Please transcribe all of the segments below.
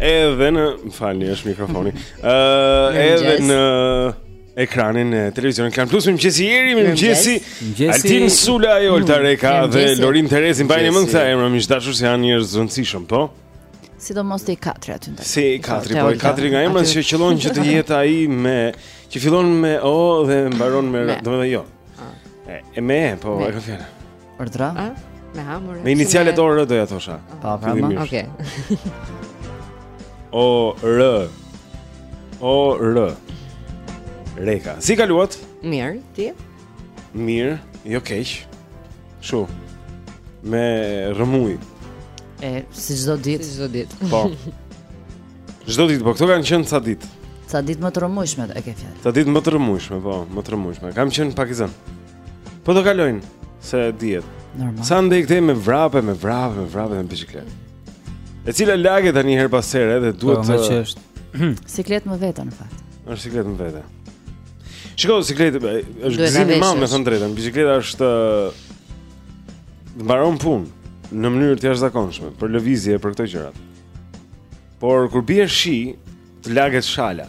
Edhe në, më falni, është mikrofoni. Ëh, uh, edhe në ekranin e televizionit Klan Plus, mirëmëngjesi jeri, mirëmëngjesi Altin Sula e Olta Reka dhe Lorin Terezi, më bajnë e mëngë këta e më mishtashur se janë njerëz të rëndësishëm, po? Sidomos i katërti aty ndër. Si i katërti, po i katërti nga emrat që qëllon që të jetë ai me që fillon me o dhe mbaron me, domethënë jo. Ah. E me, po e ka fjalën. Ërdra? Ë? Me hamur. Me inicialet O R do ia thosha. Pa, pra, okay. O R. O R. Reka. Si kaluat? Mirë, ti? Mirë, jo keq. Shu. Me rrëmujë. E si çdo ditë, si çdo ditë. Po. Çdo ditë, po këto kanë qenë ca ditë. Ca ditë më të rrëmujshme, e ke fjalën. Ca ditë më të rrëmujshme, po, më të rrëmujshme. Kam qenë pak i zënë. Po do kalojnë se s'bën dot. Normal. Sa andej këtej me vrape, me vrape, me vrape me biçikletë. E cila laget tani herë pas here dhe duhet po, të Po, është. Siklet më vete në fakt. Është siklet më vete. Shiko jo siklet, është gëzim i madh me thënë të drejtën. Biçikleta është mbaron punë në mënyrë të jashtëzakonshme për lëvizje për këto gjëra. Por kur bie shi, të laget shala.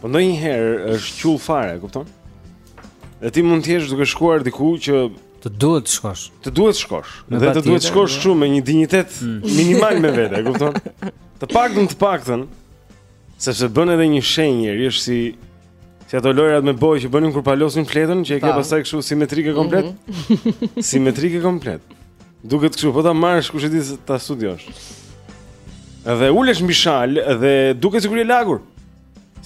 Po ndonjëherë është qull fare, e kupton? Dhe ti mund të jesh duke shkuar diku që të duhet të shkosh. Të duhet të shkosh. Me dhe të duhet të shkosh shumë me një dinjitet mm. minimal me vete, e kupton? Të paktën të paktën sepse bën edhe një shenjë njëri, është si si ato lojrat me bojë që bënim kur palosim fletën, që e ke pastaj kështu simetrike komplet. Mm -hmm. simetrike komplet. Duket kështu, po ta marrësh kush e di ta studiosh. Dhe ulesh mbi shalë dhe duket sikur je lagur.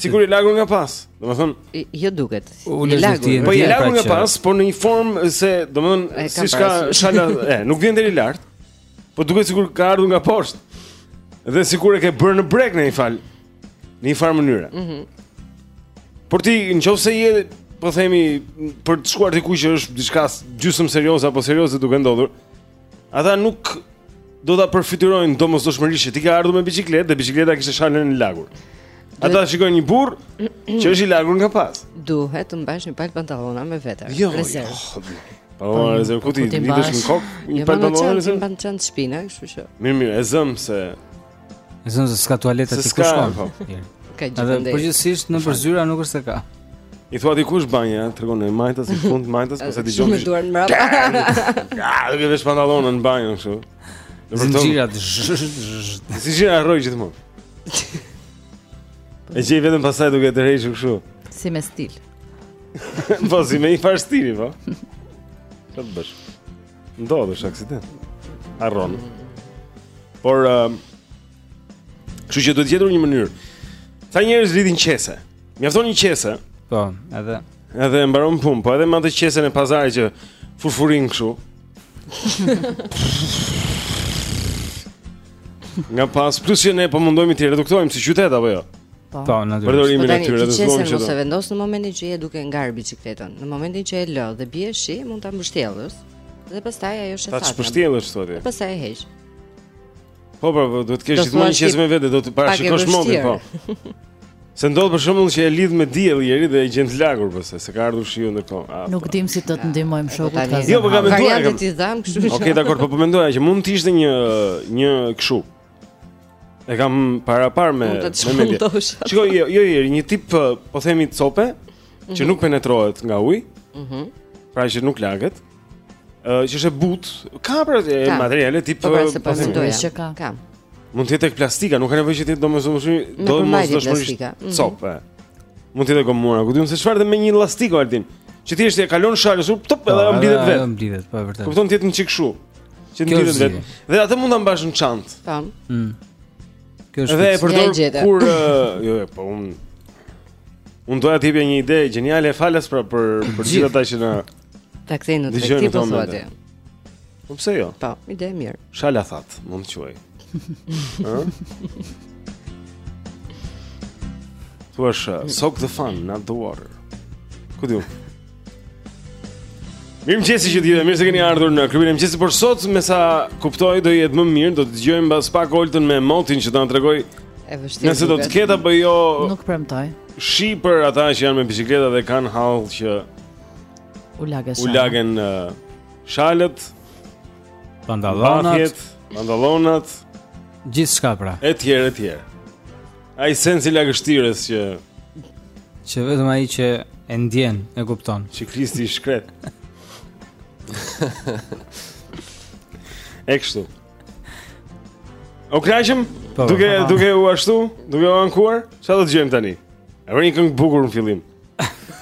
Sikur je lagur nga pas. Domethënë, jo duket. Ulesh lagur. Po je lagur nga pas, por në një formë se domethënë siç ka shala, e, nuk vjen deri lart. Po duket sikur ka ardhur nga poshtë. Dhe sikur e ke bërë në brekë në një farë. Në një farë mënyre. Mhm. Mm por ti nëse je, po themi, për të shkuar diku që është diçka gjysmë serioze apo serioze duke ndodhur, ata nuk do ta përfytyrojnë domosdoshmërisht ti ke ardhur me biçikletë dhe biçikleta kishte shalën e lagur. Ata shikojnë një burrë që është i lagur nga pas. Duhet të mbash një palë pantallona me vete. Jo, rezervë. Jo, jo. Po, po rezervë ku ti, ti në kokë, një palë pantallona rezervë. Një palë pantallona rezervë. Mirë, mirë, e zëmë se E zëmë se s'ka tualet aty ku shkon. Po. Ka gjithandej. Edhe përgjithësisht nëpër zyra nuk është se ka. I thua ti ku është banja, tregon e majta në fund majtas, pastaj dëgjon. Me duar mbrapa. Ja, duke veshur pantallonat në banjë kështu. Në vërtetë. Zinxhirat. Zinxhira rroj gjithmonë. E gjen veten pastaj duke të rejshë kështu Si me stil Po si me një farë stili po Që të bësh Ndodh, është aksident. Harron. Por ë uh, Kështu që duhet gjetur një mënyrë. Ca njerëz lidhin qese. Mjafton një qese. Po, edhe edhe mbaron punë, po edhe me atë qesen e pazarit që fërfërin kështu. Nga pas plus që ne po mundohemi t'i reduktojmë si qytet apo jo. Po. Po, natyrisht. Përdorimin e tyre të zgjuar. Nëse mos e vendos në momentin që je duke ngar biçikletën, në momentin që e lë dhe bie shi, mund ta mbështjellësh. Dhe pastaj ajo është e thatë. Ta mbështjellësh thotë. Pastaj e heq. Po, po, po, do të kesh gjithmonë një qese me vete, do të parashikosh motin, po. Se ndodh për shembull që e lidh me diell njeriu dhe e gjen të lagur pastaj, se ka ardhur shiu ndërkohë. Ah, Nuk po. dim si të të ndihmojmë shoku tani-. Jo, po kam menduar. Variantet kam- i dhamë, kështu që- Okej, dakor, po po mendoja që mund të ishte një një kështu. E kam paraparë me Mund të të me mendje. shkundosh. Shikoj, jo, jo, jo, një tip ë, po themi cope që Mhm. nuk penetrohet nga uji, Mhm. pra që nuk laget. Ëh, që është e butë, ka pra e, Ka. materiale tip Po, pra, se po mendoja. Që ka. Ka. Mund të jetë plastika, nuk ka nevojë që të jetë domosdoshmërisht plastika. Mhm. copë. Mund të jetë gomë, ku di un se çfarë dhe me një llastik Altin. Që thjesht e kalon shalës, u top edhe ajo mblidhet vetë. Po, Mblidhet, po e vërtet. Kupton të jetë një çik kështu. Që Kjo mblidhet është vetë. zi. Dhe atë mund ta mbash në çantë. Po. Mm. Kjo është Dhe e fiks. Ja, përdor e gjete. kur ë, jo, jo, po un un doja të jepja një ide gjeniale falas pra për për gjithë ata që na Ta kthejnë në tregti po thua ti. Po pse jo? Po, ide e mirë. Shalathatë, mund ta quaj. Ëh? Thuash, soak the fun, not the water. Ku di un? Mirëmëngjesi të gjithë, mirë se keni ardhur në klubin e mëngjesit, por sot me sa kuptoj do jetë më mirë, do dëgjojmë pas pak Oltën me motin që të na tregojë E vështirë. Nëse do të ketë apo jo. Nuk premtoj. Shi për ata që janë me biçikleta dhe kanë hall që U lagen shalët. U lagen shalët. Pantallonat, pantallonat, gjithçka pra. Etj, etj. Ai sensi i lagështirës që që vetëm ai që e ndjen, e kupton. Çiklisti i shkret. E kështu. O krajshëm, po, duke, po, po. duke u ashtu, duke u ankuar, ça do dëgjojmë tani? E vëmë një këngë të bukur në fillim.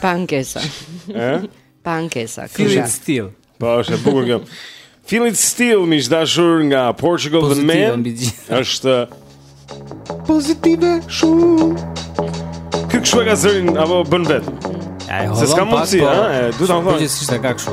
Pa ankesa. Ëh? Pa ankesa. Feel it still. Po, është e bukur kjo. Feel it still, miq të dashur nga Portugal the Man. Është pozitive shumë. Ky kështu e ka zërin apo bën vet? Se s'ka mundësi, apo, ha? Duhet ta thonë. Po, si s'ka kështu.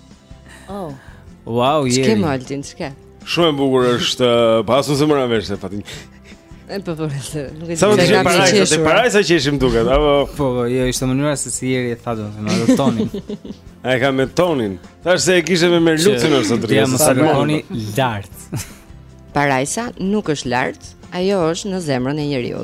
Oh. Wow, je. Çke Maltin, çke? Shumë e bukur është, uh, po as unë s'e mora vesh se çfarë tha. E po po. Sa më të para, të para sa qeshim duket, apo po po, jo ishte mënyra se si Jeri e tha domethënë toni. Ai ka me tonin. Thashë se e kishe me Merlucin ose drejtë. Ja mos e lini lart. Parajsa nuk është lart, ajo është në zemrën e njeriu.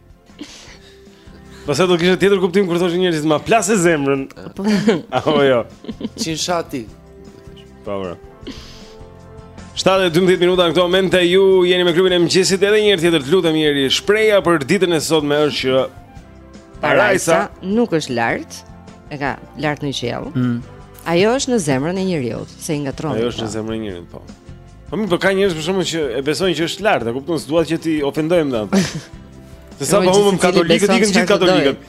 Pastaj do kishte tjetër kuptim kur thoshin njerëzit ma plase zemrën. Po. Apo jo. Çin shati. Po pra. 7:12 minuta në këto momente ju jeni me klubin e mëngjesit edhe një herë tjetër të lutem Jeri shprehja për ditën e sotme është që Parajsa nuk është lart, aty lart në qiell. Mm. Ajo është në zemrën e njeriu, se i ngatërron. Ajo është në zemrën e njeriu, po. Po mirë, po ka njerëz për shembull që e besojnë që është lart, e kupton, s'dua që t'i ofendojmë dhe ata. Se sa po humbëm katolikët, ikën gjithë katolikët.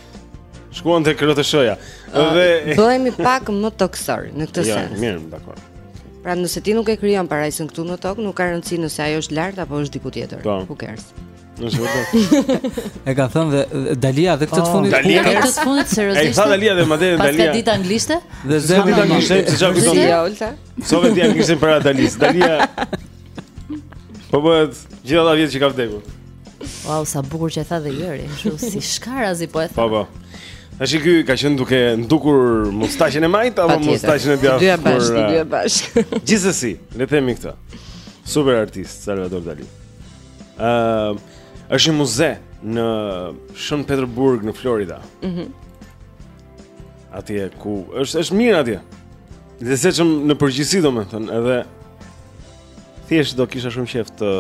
Shkuan te RTSH-ja. Dhe bëhemi pak më tokësor në këtë jo, sens. Jo, mirë, dakor. Pra nëse ti nuk e krijon parajsën këtu në tokë, nuk ka rëndësi nëse ajo është lart apo është diku tjetër. Po. Who cares? Është vërtet. E ka thënë dhe Dalia dhe këtë të oh, fundit. Dalia dhe këtë të fundit seriozisht. Ai tha Dalia dhe madje Dalia. Paska ditë anglishte? Dhe s'do ketë ditur anglishte, se çfarë kujton? Ja, ulta. Sa vetë anglishte për Dalis. Dalia. Po bëhen gjithë ata vjet që ka vdekur. Wow, sa bukur që e tha dhe Jeri, kështu si shkarazi po e tha. Po po. Tashi ky ka qenë duke ndukur mustaqen e majtë apo mustaqen e djathtë? Dyja bashkë, dyja bashkë. Gjithsesi, le të themi këtë. Super artist Salvador Dali. Ë uh, është një muze në Shën Peterburg në Florida. Mhm. Mm atje ku është është mirë atje. Dhe siç thamë në përgjithësi domethënë, edhe thjesht do kisha shumë qejf të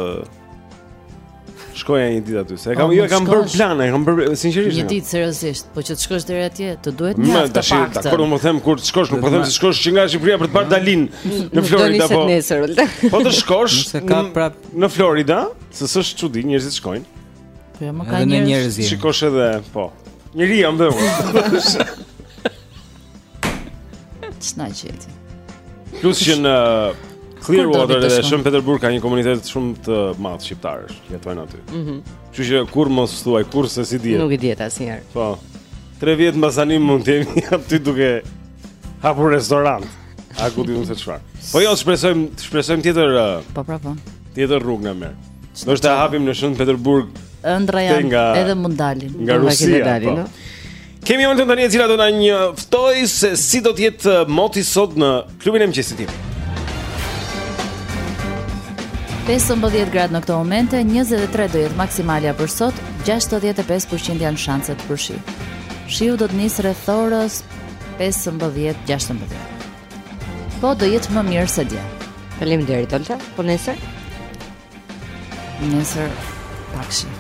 shkoja një ditë aty. Se e kam po, jo kam bërë plane, kam bërë sinqerisht. Një ditë seriozisht, po që të shkosh deri atje, të duhet një javë të paktën. Po dakord, po them kur të shkosh, nuk po them të shkosh që nga Shqipëria për të parë Dalinë në Florida po. Po të shkosh, se ka prap Në Florida, se s'është çudi, njerëzit shkojnë. Po ja jo, më ka njerëz. Edhe njerëz. Shikosh edhe, po. Njëri jam dhe unë. Ç'na gjeti. Plus që në Clearwater dhe Shën Petersburg ka një komunitet shumë të madh shqiptarësh që jetojnë aty. Mhm. Mm Kështu që kurrë mos thuaj kurrë se s'i dihet. Nuk i dihet asnjëherë. Po. 3 vjet mbas tani mund të jemi aty duke hapur restorant. A ku di unë se çfarë. Po jo, shpresojmë, shpresojmë tjetër. Po pra po. Tjetër rrugë na merr. Do të hapim në Shën Peterburg. Ëndrra janë, edhe mund dalin. Nga Rusia dalin, po. no? Kemi një moment tani e cila do na njoftojë se si do të jetë uh, moti sot në klubin e mëngjesit tim. 15 gradë në këto momente, 23 do jetë maksimalja për sot, 65% janë shanset për shi. Shiu do të nisë rreth orës 15-16. Po do jetë më mirë se dje. Faleminderit Olta. Po nesër? Nesër pak shi.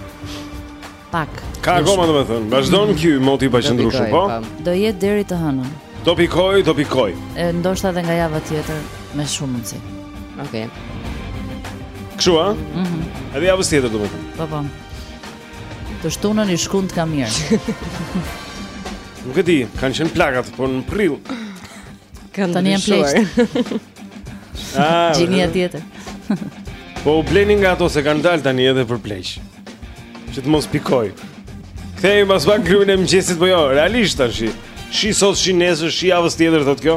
Pak. Akoma domethënë, vazhdon mm -hmm. ky moti paqëndrueshëm, po? po. Do jetë deri të hënën. Do pikojë, do pikojë. E ndoshta edhe nga java tjetër me shumë mundësi. Okej. Okay. Kshu, a? Mhm. Mm Edhe javës tjetër domethënë. Po po. Të shtunën i shkund ka mirë. Nuk e di, kanë qenë plakat, por në prill. Kanë tani janë pleqtë. Ah, Gjini e tjetër. Po u bleni nga ato se kanë dalë tani edhe për pleq. Që të mos pikojë. Kthehemi pas pak në klubin e mëngjesit po jo, realisht tash. Shi sot, shi nesër, shi javës tjetër thotë kjo.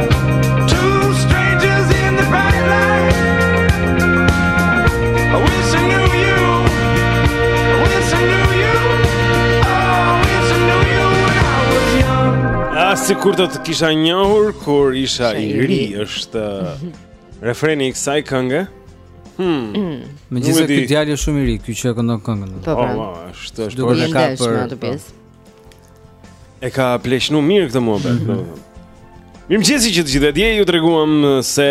sikur ta të kisha njohur kur isha i ri është uh, refreni i kësaj kënge. Hmm. Mm. Megjithëse ky djalë është shumë i ri, ky që e këndon këngën. Po, po, po, është është po ka për atë pjesë. E ka pleqnu mirë këtë mua për Mirëmëngjesi që të gjithë Dje ju treguam se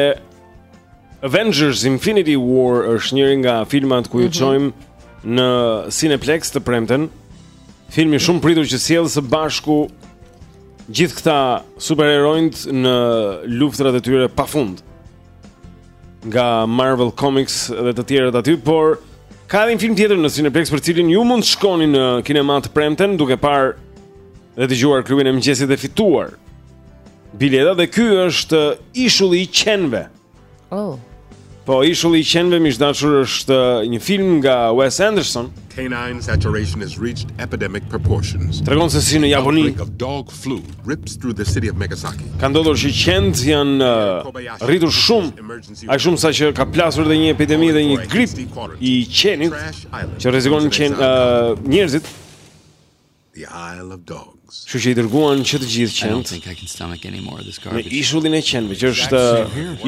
Avengers Infinity War është njëri nga filmat ku ju çojmë mhm. Në Cineplex të premten Filmi i shumëpritur që sjell së bashku Gjithë këta superheronjt në luftrat e tyre pafund nga Marvel Comics dhe të tjerët aty, por ka edhe një film tjetër në Cineplex për të cilin ju mund të shkoni në kinema të premten duke parë dhe dëgjuar klubin e mëngjesit dhe fituar bileta dhe ky është Ishulli i Qenve. Oh. Po Ishulli i Qenve miq të dashur është një film nga Wes Anderson. Canine saturation has reached epidemic proportions. Tregon se si në Japoni Outbreak of dog flu rips through the city of Megasaki. ka ndodhur që qentë janë uh, rritur shumë, aq shumë sa që ka plasur dhe një epidemi dhe një grip i qenit që rrezikon qen, uh, njerëzit. The Isle of Dogs. Kështu që i dërguan që të gjithë qentë. Në ishullin e qenve, që është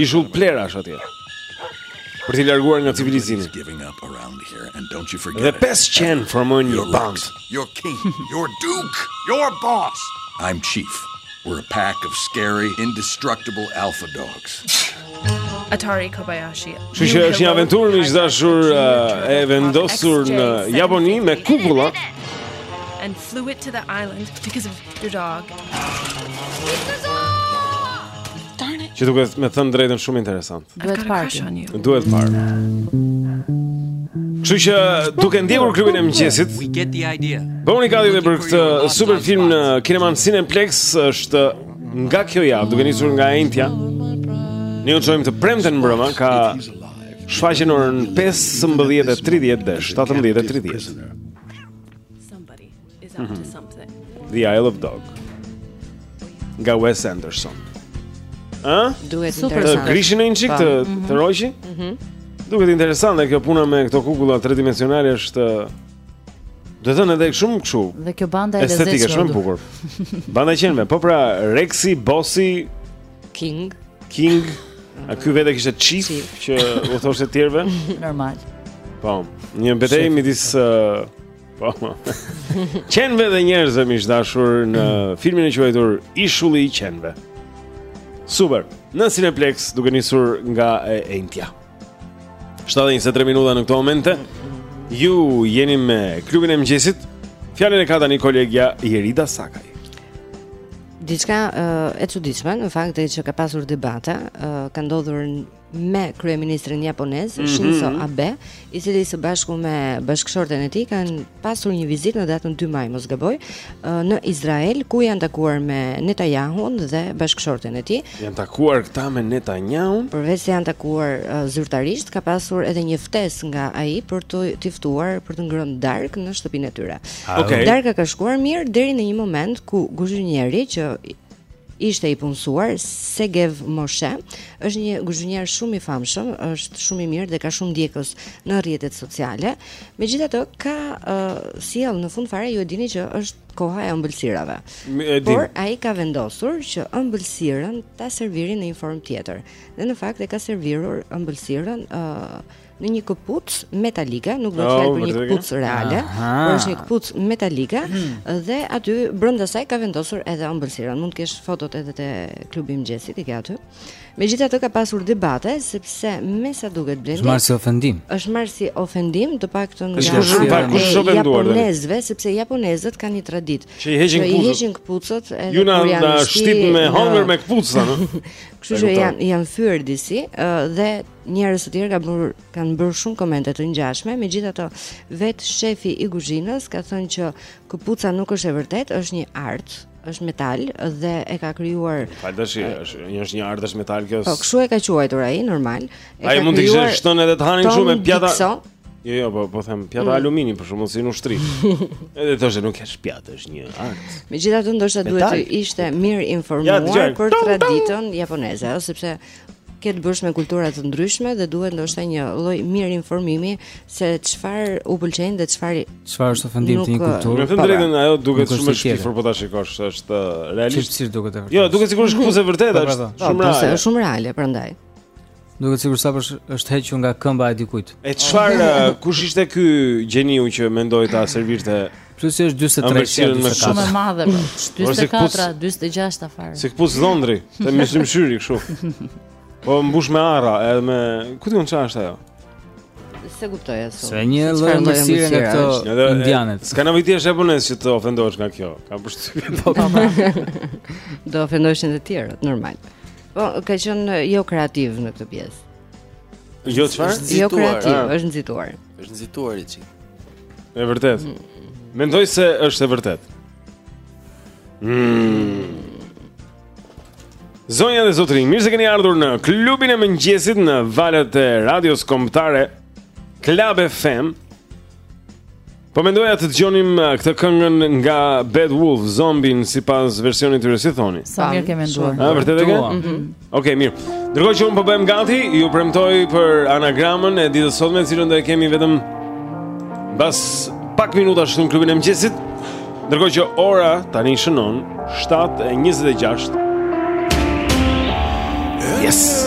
ishull plehrash atje. Për t'i larguar nga civilizimi. Dhe pesë qen formojnë një bandë. You're King, you're Duke, you're Boss. I'm chief. We're a pack of scary, indestructible alpha dogs. Atari Kobayashi. Kështu që është një aventurë miq të dashur uh, e vendosur në Japoni me kukulla. And flew it to the island because of your dog. Që duket me thënë të drejtën shumë interesant. Duhet parë. Duhet parë. Kështu që duke ndjekur klubin e mëngjesit, bëhuni gati dhe për këtë super film në kinemanë Cineplexx, është nga kjo javë, duke nisur nga e enjtja. Ne ju çojmë të premten mbrëma ka shfaqjen orën 15:30 dhe 17:30. is up to something. The Isle of Dogs. Nga Wes Anderson. Ë? Duhet të interesant. Të grishin në një çik të po. të rroqi? Mhm. mhm. Duket interesante kjo puna me këto kukulla tredimensionale është Dua të them edhe shumë kështu. Dhe kjo banda e lezetshme. Estetika shumë e bukur. Banda e qenve, po pra Rexi, Bossi, King, King. A ky vetë kishte Chief që u thoshte të tjerëve? Normal. Po, një betejë midis Po. Qenve dhe njerëzve miq dashur në filmin e quajtur Ishulli i qenve. Super. Në Cineplexx duke nisur nga e entja. 7:23 minuta në këto momente. Ju jeni me klubin e mëngjesit. Fjalën e ka tani kolegja Jerida Sakaj. Diçka uh, e çuditshme, në fakt, që ka pasur debate, uh, ka ndodhur me kryeministrin japonez mm -hmm. Shinzo Abe, i cili së bashku me bashkëshorten e tij kanë pasur një vizitë në datën 2 maj, mos gaboj, në Izrael ku janë takuar me Netanyahun dhe bashkëshorten e tij. Janë takuar këta me Netanyahu. Përveç se janë takuar uh, zyrtarisht, ka pasur edhe një ftesë nga ai për t'i ftuar për të ngrënë darkë në shtëpinë e tyre. Okej. Okay. Darka ka shkuar mirë deri në një moment ku guzhinieri që Ishte i punësuar, Segev Moshe, është një guzhinier shumë i famshëm, është shumë i mirë dhe ka shumë ndjekës në rrjetet sociale. Megjithatë, ka uh, sjellë në fund fare ju e dini që është koha e ëmbëlsirave. Por ai ka vendosur që ëmbëlsirën ta servirë në një formë tjetër. Dhe në fakt e ka servirur ëmbëlsirën uh, në një këpucë metalike, nuk bëhet fjalë për një këpucë reale, por është një këpucë metalike hmm. dhe aty brenda saj ka vendosur edhe ëmbëlsirën. Mund të kesh fotot edhe te klubi i mëngjesit i ke aty. Megjithatë ka pasur debate sepse me sa duket, Blendi. Është marrë si ofendim. Është marrë si ofendim, të paktën nga ata që janë ofenduar. Japonezëve sepse japonezët kanë një traditë që i heqin këpucët. I heqin këpucët edhe kur janë. Ju na shtit me hëngër me këpucët, a? Kështu që janë janë fyer disi dhe Njerëz të tjerë kanë bërë kanë bërë shumë komente të ngjashme, megjithatë vetë shefi i kuzhinës ka thënë që këpuca nuk është e vërtetë, është një art, është metal dhe e ka krijuar Fal tash, është një është një art është metal kjo. Po kshu e ka quajtur ai normal. Ai mund t'i kishte shtënë edhe të hanin me pjata. Jo, jo, po po them pjata mm. alumini për shembull si në ushtri. Edhe thoshte nuk është pjatë, është një art. Megjithatë ndoshta duhet të ishte mirinformuar për traditën japoneze, ëh, sepse ke të bësh me kultura të ndryshme dhe duhet ndoshta një lloj mirë informimi se çfarë u pëlqen dhe çfarë çfarë është ofendim te një kulturë. Në të drejtën ajo duket shumë e shpifur po ta shikosh, është realisht. Çfarë duket e vërtetë? Jo, duket sikur është këpucë e vërtetë, po, po, është po. shumë reale. Është shumë reale prandaj. Duket sikur sapo është hequr nga këmba e dikujt. E çfarë kush ishte ky gjeniu që mendoi ta servirte Pse si është 43 si 44? Shumë e madhe. 44, 46 fare. Si këpucë dhëndri, të më shihni syri kështu. Po mbush me arra, edhe me ku di unë çfarë është ajo? S'e kuptoj ashtu. Si një lloj ëmbëlsire nga këto indianët. S'ka nevojë të jesh japonez që të ofendohesh nga kjo. Kam përshtypje. Po, po, po. Do ofendoheshin të tjerët, normal. Po, ka qenë jo kreativ në këtë pjesë. Jo çfarë? Jo kreativ, ah. është nxituar. Ëh. Është nxituar një çik. Është vërtet. Mm. Mendoj se është e vërtetë. Mm. Zonja dhe zotërinj, mirë se keni ardhur në klubin e mëngjesit në valët e radios kombëtare Club FM Po mendoja të dëgjonim uh, këtë këngën nga Bad Wolves, Zombie-n, sipas versionit të tyre, si thoni Sa mirë ke menduar A, vërtet e ke? Mhm. Ok, mirë. Ndërkohë që unë po bëhem gati, ju premtoj për anagramën e ditës së sotme të cilën do e kemi vetëm mbas pak minutash në klubin e mëngjesit. Ndërkohë që ora tani shënon 7:26. Yes.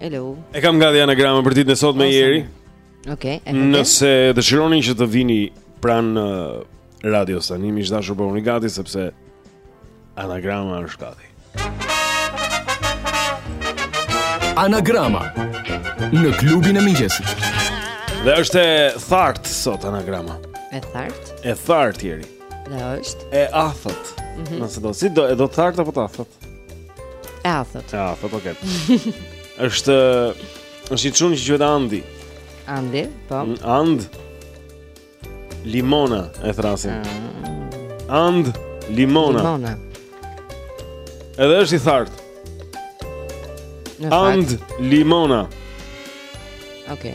Hello. E kam gati anagramën për ditën e sotme Jeri. Okej. Okay, Nëse dëshironi që të vini pranë uh, radios tani, miq të dashur bëhuni gati sepse anagrama është gati. Anagrama në klubin e mëngjesit. Dhe është e thartë sot anagrama. E thart? E thartë Jeri. Dhe është e athët. Mm -hmm. Nëse do si do e do të thartë apo të athët? E athët. E athët, okay. është është një çun që quhet Andi. Andi, po. Mm, and. Limona e thërrasin. Ah. And limona. Limona. Edhe është i thartë. And limona. Okej. Okay.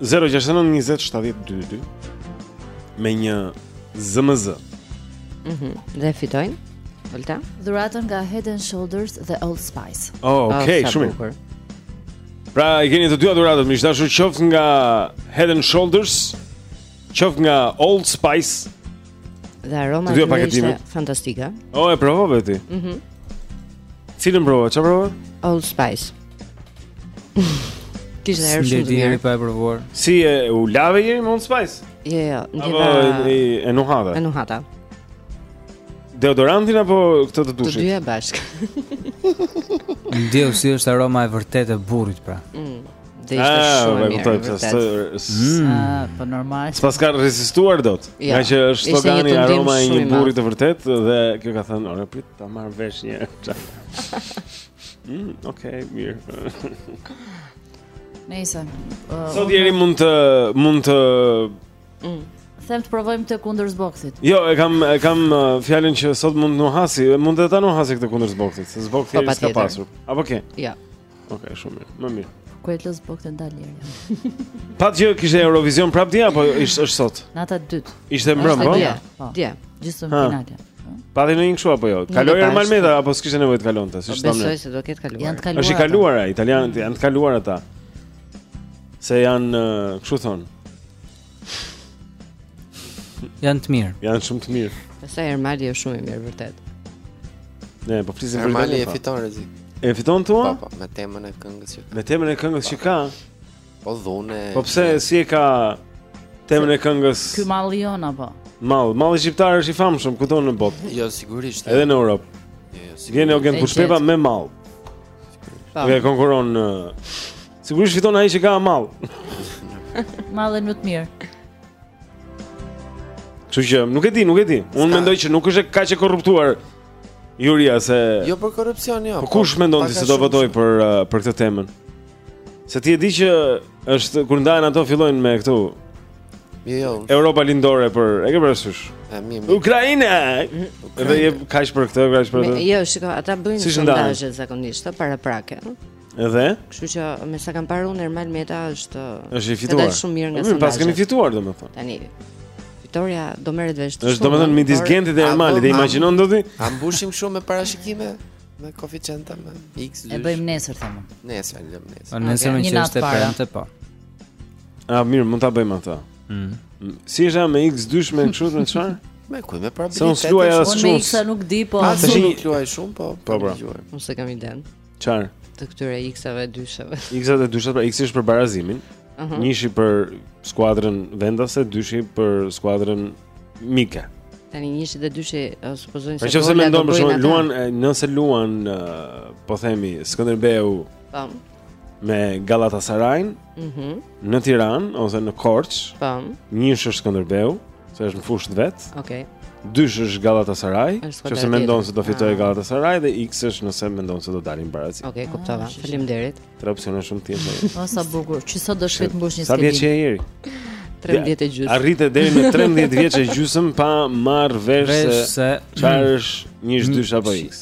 069 20 70 222 me një SMS. Mhm. Mm dhe fitojnë Olta. Dhuratën nga Head and Shoulders dhe Old Spice. Oh, ah, okay, oh, shumë mirë. Pra, i keni të dyja dhuratët, miq të dashur qoftë nga Head and Shoulders, qoftë nga Old Spice. Dhe aroma dhe paketimi fantastike. O e provove ti? Mhm. Mm Cilën provove? Çfarë provove? Old Spice. Kish dhe erë shumë. Ndërtimi pa e provuar. Si e u lave Jeri me Old Spice? Jo, jo, ndjeva. Apo e, e nuhata. E nuhata. Deodorantin apo këtë të dushit? Të dyja bashkë. Ndjeva si është aroma e vërtetë e burrit pra. Mhm. Dhe ishte ah, shumë e mirë. Po kuptoj mm. ah, po normal. S'paska rezistuar dot. Jo, nga që është slogani aroma e një burri të vërtetë dhe kjo ka thënë, "Ore prit, ta marr vesh një." Mm, okay, mirë. Nëse uh, sot Jeri mund të mund të mm. them të provojmë atë kundër zbokthit. Jo, e kam e kam uh, fjalën që sot mund të nuhasi, mund të ta nuhasi këtë kundër zbokthit, se zbokth po, s'ka pasur. Apo ke? Jo. Ok, shumë mirë. Më mirë. Ku e lë zbokthin të dalë. Patë që kishte Eurovision prap dje apo është është sot? Nata e dytë. Ishte mbrëm, po? Dje. Po. Dje. Gjithsesi finale. Patë ndonjë kështu apo jo? Kaloi Ermal Meta, apo s'kishte nevojë të kalonte, si ishte Besoj se do ketë kaluar Janë të kaluar është i kaluar e, italianët janë të kaluar ata Se janë, kështu thonë Janë të mirë. Janë shumë të mirë. Pastaj Ermali është shumë i mirë vërtet. Ne po flisim për Ermalin po. E fiton rrezik. E fiton thua? Po, po, me temën e këngës që. Me temën e këngës që ka. Po dhune. Po pse si e ka temën e këngës? Ky malli jonë apo? Mall, malli shqiptar është i famshëm këtu në botë. Jo, sigurisht. Edhe në Europë. Jo, jo, sigurisht. Vjen Eugent Bushpepa me mall. Po. Dhe konkuron në Sigurisht fiton ai që ka mall. Mallin më të mirë. Kështu që nuk e di, nuk e di. Unë mendoj që nuk është kaq e korruptuar Juria se Jo për korrupsion, jo. Po kush po, mendon ti se do votojë për uh, për këtë temën? Se ti e di që është kur ndahen ato fillojnë me këtu. Jo, jo. Europa lindore për, e ke parasysh? E mi. Ukraina. Dhe jep kaq për këtë, kaq për atë. Jo, shiko, ata bëjnë sondazhe zakonisht, paraprake. Edhe? Kështu që me sa kam parë unë Ermal Meta është është i fituar. Është shumë mirë nga sondazhet. Paskemi fituar domethënë. Tani fitorja do merret vesh. Është domethënë midis Gentit dhe Ermalit, e imagjinon dot ti? A mbushim kështu me parashikime? Me koeficienta me X. E bëjmë nesër thamë. Nesër, e lëmë nesër. Po nesër meqë është e premte po. A mirë, mund ta bëjmë atë. Mhm. Si është me X dysh me kështu me çfarë? Me ku me probabilitet. Unë nuk luaj as shumë. Unë nuk di po. Tash nuk luaj shumë po. Po, po. Unë s'e kam idenë. Çfarë? Të këtyre X-ave dyshave. X-at e dyshat, pra X-i është për barazimin. Uh -huh. Njëshi për skuadrën vendase, dyshi për skuadrën mike. Tani njëshi dhe dyshi uh, supozojnë pra se do të bëjnë atë. Nëse luan, nëse luan, uh, po themi Skënderbeu. Po. Me Galatasarajn. Mhm. Uh -huh. Në Tiranë, ose në Korçë. Po. Njësh është Skëndërbeu Se është në fushë të vet okay. Dysh është Galatasaray nëse mendon se do fitojë ah. Galatasaray Dhe X është nëse mendon se do dalin barazim Ok, kuptova, ah, faleminderit Tre opsione shumë thjesht O, sa bukur, që sot do shkoj të mbush një skedinë Sa vjeç je, Jeri? 13 e gjysëm Arrite deri në 13 vjeç e gjysëm Pa marrë vesh se ça është njësh dysh apo X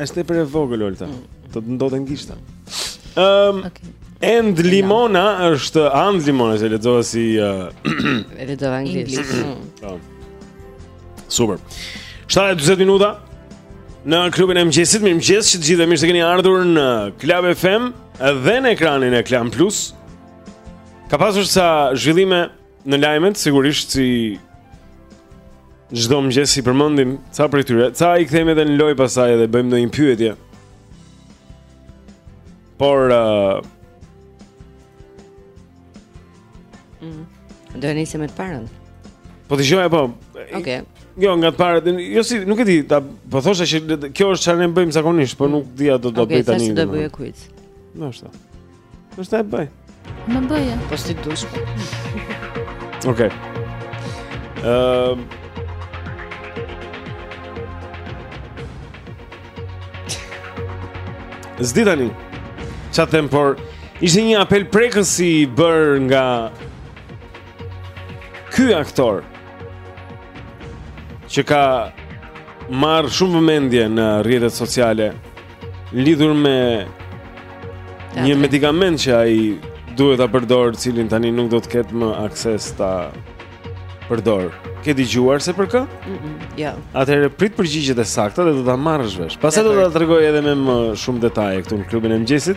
Është tepër e vogël Olta. Mm. Do të ndoten gishtat. Ëm ehm, um, okay. And limona është and limona se e lexova si uh, e lexova anglisht. Mm. Po. Super. 7:40 minuta në klubin e mëngjesit, mirë mëngjes, të gjithë mirë se keni ardhur në Club FM dhe në ekranin e Klan Plus. Ka pasur ca zhvillime Në lajmet sigurisht si çdo mëngjes i përmendim ca prej tyre, ca i kthejmë edhe në lojë pastaj edhe bëjmë ndonjë pyetje. Por uh, mm. do të nisim me të parën. Po dëgjoj apo? Okej. Okay. Jo, nga të parët, jo si, nuk e di, ta, po thosha që kjo është çfarë ne bëjmë zakonisht, po nuk di a do ta okay, bëj tani. Okej, s'do të bëj quiz? Nështë. Do s'ta bëj. Më bëje. Po si dush. Okej. Okay. Ëm. Um, S'di tani çfarë të them por ishte një apel prekës i bërë nga ky aktor që ka marrë shumë vëmendje në rrjetet sociale. lidhur me një medikament që ai duhet ta përdorë, të cilin tani nuk do të ketë më akses ta përdorë. Ke dëgjuar se për kë? Mm -mm, jo. Atëherë prit përgjigjet e sakta dhe do ta marrësh vesh. Pastaj do ta tregoj edhe me më shumë detaje këtu në klubin e mëngjesit.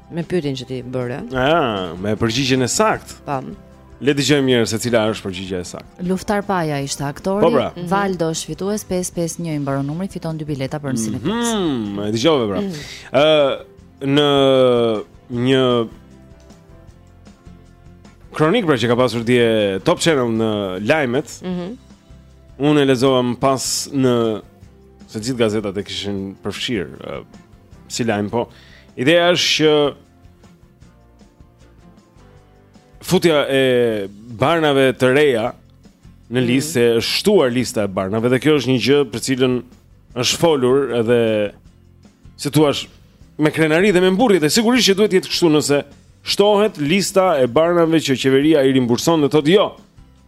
Me pyetjen që ti bëre. Ah, me përgjigjen e saktë. Pam. Le të dëgjojmë njëherë se cila është përgjigja e saktë. Luftar Paja ishte aktori. Po pra. Mhm. Valdo është fitues 551 i mbaron numri, fiton dy bileta për në mm -hmm. E dëgjove pra. Mhm. Ë mm -hmm. uh, në një kronikë pra që ka pasur dje Top Channel në lajmet. Mhm. Mm Unë e lexova më pas në Se gjithë gazetat e kishin përfshirë uh, si lajm, po. Ideja është që futja e barnave të reja në mhm. listë mm -hmm se është shtuar lista e barnave dhe kjo është një gjë për cilën është folur edhe si të thuash me krenari dhe me mburrje dhe sigurisht që duhet të jetë kështu nëse shtohet lista e barnave që qeveria i rimburson dhe thotë jo.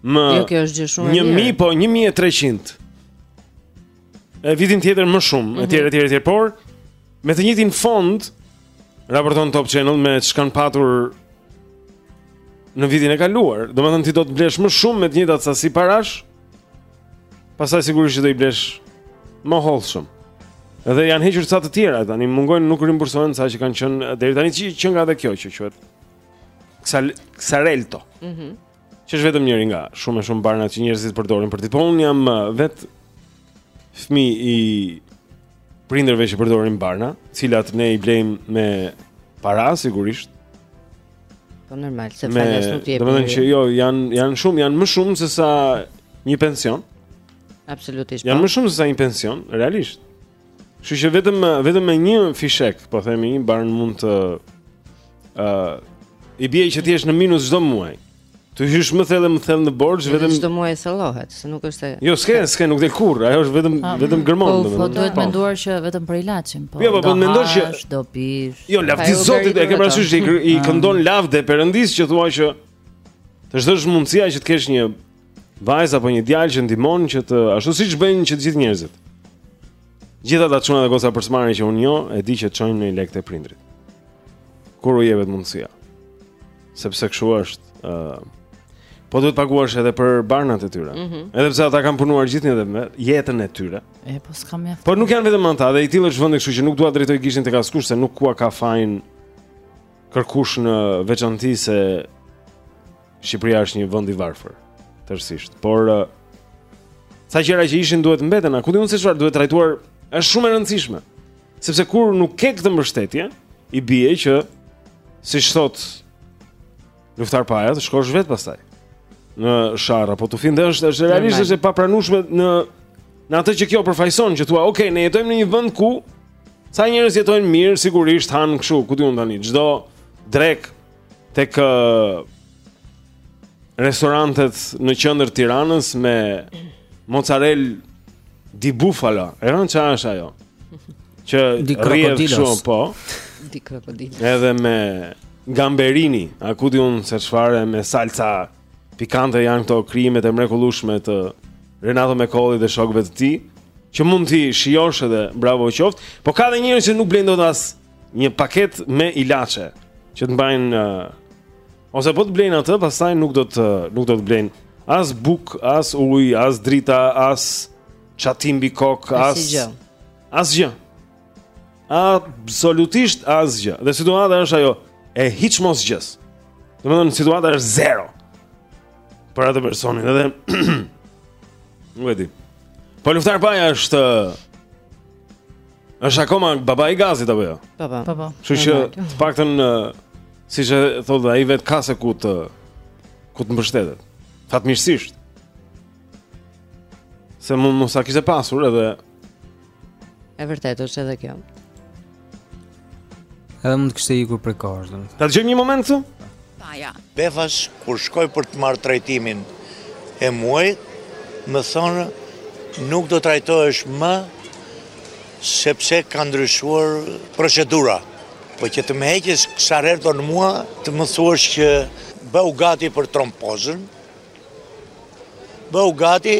më Jo, kjo është gjë shumë e mirë. 1000 po 1300. E vitin tjetër më shumë, mm -hmm. etj etj etj, por me të njëjtin fond raporton Top Channel me ç'kanë patur në vitin e kaluar. Domethënë ti do të blesh më shumë me të njëjtat sasi parash. Pastaj sigurisht do i blesh më hollshëm. Dhe janë hequr ca të tjera tani, mungojnë nuk rimbursohen ca që kanë qenë deri tani që që nga edhe kjo që quhet. Xarelto. Mhm. Mm Që është vetëm njëri nga shumë e shumë barnat që njerëzit përdorin për ditë. Po unë jam uh, vetë fëmijë i prindërve që përdorin barna, të cilat ne i blejmë me para sigurisht. Po normal, se me, falas nuk jep. Domethënë që jo, janë janë shumë, janë më shumë se sa një pension. Absolutisht. Janë po. më shumë se sa një pension, realisht. Kështu që vetëm vetëm me një fishek, po themi një bar mund të ë uh, i bie që të jesh në minus çdo muaj. Të hysh më thellë më thellë në borxh vetëm çdo muaj sollohet, se nuk është se Jo, s'ke, s'ke, nuk del kurrë, ajo është vetëm ah, vetëm gërmon po, domethënë. Po duhet, po. menduar që vetëm për ilaçin, po. Jo, po, duhet mendosh që do pish. Jo, lavdi Zotit e ke parasysh që i ah. këndon lavde perëndisë që thua që të çdo mundësia që të kesh një vajzë apo një djalë që ndihmon që të ashtu siç bëjnë që të gjithë njerëzit. Gjithë ata çuna dhe goca përsëmbari që unë njoh, e di që çojnë lekë te prindërit. Kur u jepet mundësia. Sepse kështu është, ë uh, Po duhet të paguash edhe për barnat e tyre. Mm -hmm. Edhe pse ata kanë punuar gjithnjë edhe me jetën e tyre. E po s'ka mjaft. Po nuk janë vetëm ata, dhe i tillë është vendi kështu që nuk dua drejtoj gishtin tek askush se nuk ua ka fajin kërkush në veçanti se Shqipëria është një vend i varfër, tërësisht. Por uh, ca gjëra që ishin duhet të mbeten, a ku di unë se çfarë duhet trajtuar, është shumë e rëndësishme. Sepse kur nuk ke këtë mbështetje, i bie që siç thotë Luftar Paja të shkosh vetë pastaj në sharrë apo të futesh, është është realisht është e papranueshme në në atë që kjo përfaqëson që thua, ok, ne jetojmë në një vend ku ca njerëz jetojnë mirë, sigurisht han kështu, ku di unë tani, çdo drekë tek uh, restorantet në qendër të Tiranës me mozzarella di bufala. E rënë çfarë është ajo? Që di krokodilos. Po. Di krokodilos. Edhe me gamberini, a ku di unë se çfarë me salca pikante janë këto krijimet e mrekullueshme të Renato Mekollit dhe shokëve të tij, që mund t'i shijosh edhe bravo qoftë, po ka edhe njerëz që nuk blejnë dot as një paketë me ilaçe që të mbajnë uh, ose po të blejnë atë, pastaj nuk do të nuk do të blejnë as bukë, as ujë, as drita, as çati mbi kokë, as asgjë. Asgjë. Absolutisht asgjë. Dhe situata është ajo e hiçmosgjësë. Domethënë situata është zero. Për atë personin edhe nuk e di. Po lufton paja është Është akoma baba i gazit apo jo? Po po. Po po. Kështu që të paktën siç e thotë ai vetë ka se ku të ku të mbështetet. Fatmirësisht. Se mund mos ta kishte pasur edhe E vërtetë është edhe kjo. Edhe mund të kishte ikur prej kohës, domethënë. Ta dëgjojmë një moment këtu? Paja. Befash kur shkoj për të marrë trajtimin e muajit, më thonë nuk do trajtohesh më sepse ka ndryshuar procedura. Po që të më heqësh Xarelto-n mua, të më thuash që bëhu gati për trombozën, bëhu gati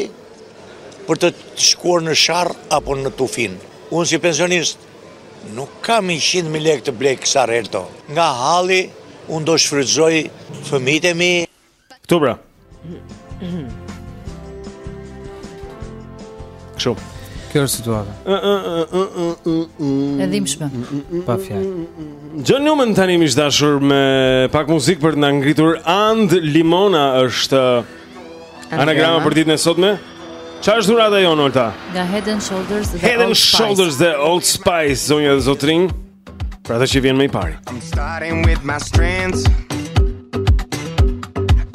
për të shkuar në Sharrë apo në Tufinë. Unë si pensionist, Nuk kam njëqind mijë lekë të blej Xarelto. Nga halli unë do shfrytëzoj fëmijët e mi. Këtu pra. Kështu. Kjo është situata. E dhimbshme. Pa fjalë. John Newman tani miq të dashur me pak muzikë për të na ngritur and limona është Anagrama për ditën e sotme. Ça është dhurata jonë Olta? Nga Head and Shoulders dhe Head and Shoulders dhe Old Spice zonja dhe zotërinj. Për atë që vjen më i pari. I'm starting with my strengths.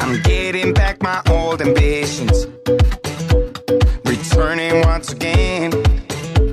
I'm getting back my old ambitions. Returning once again.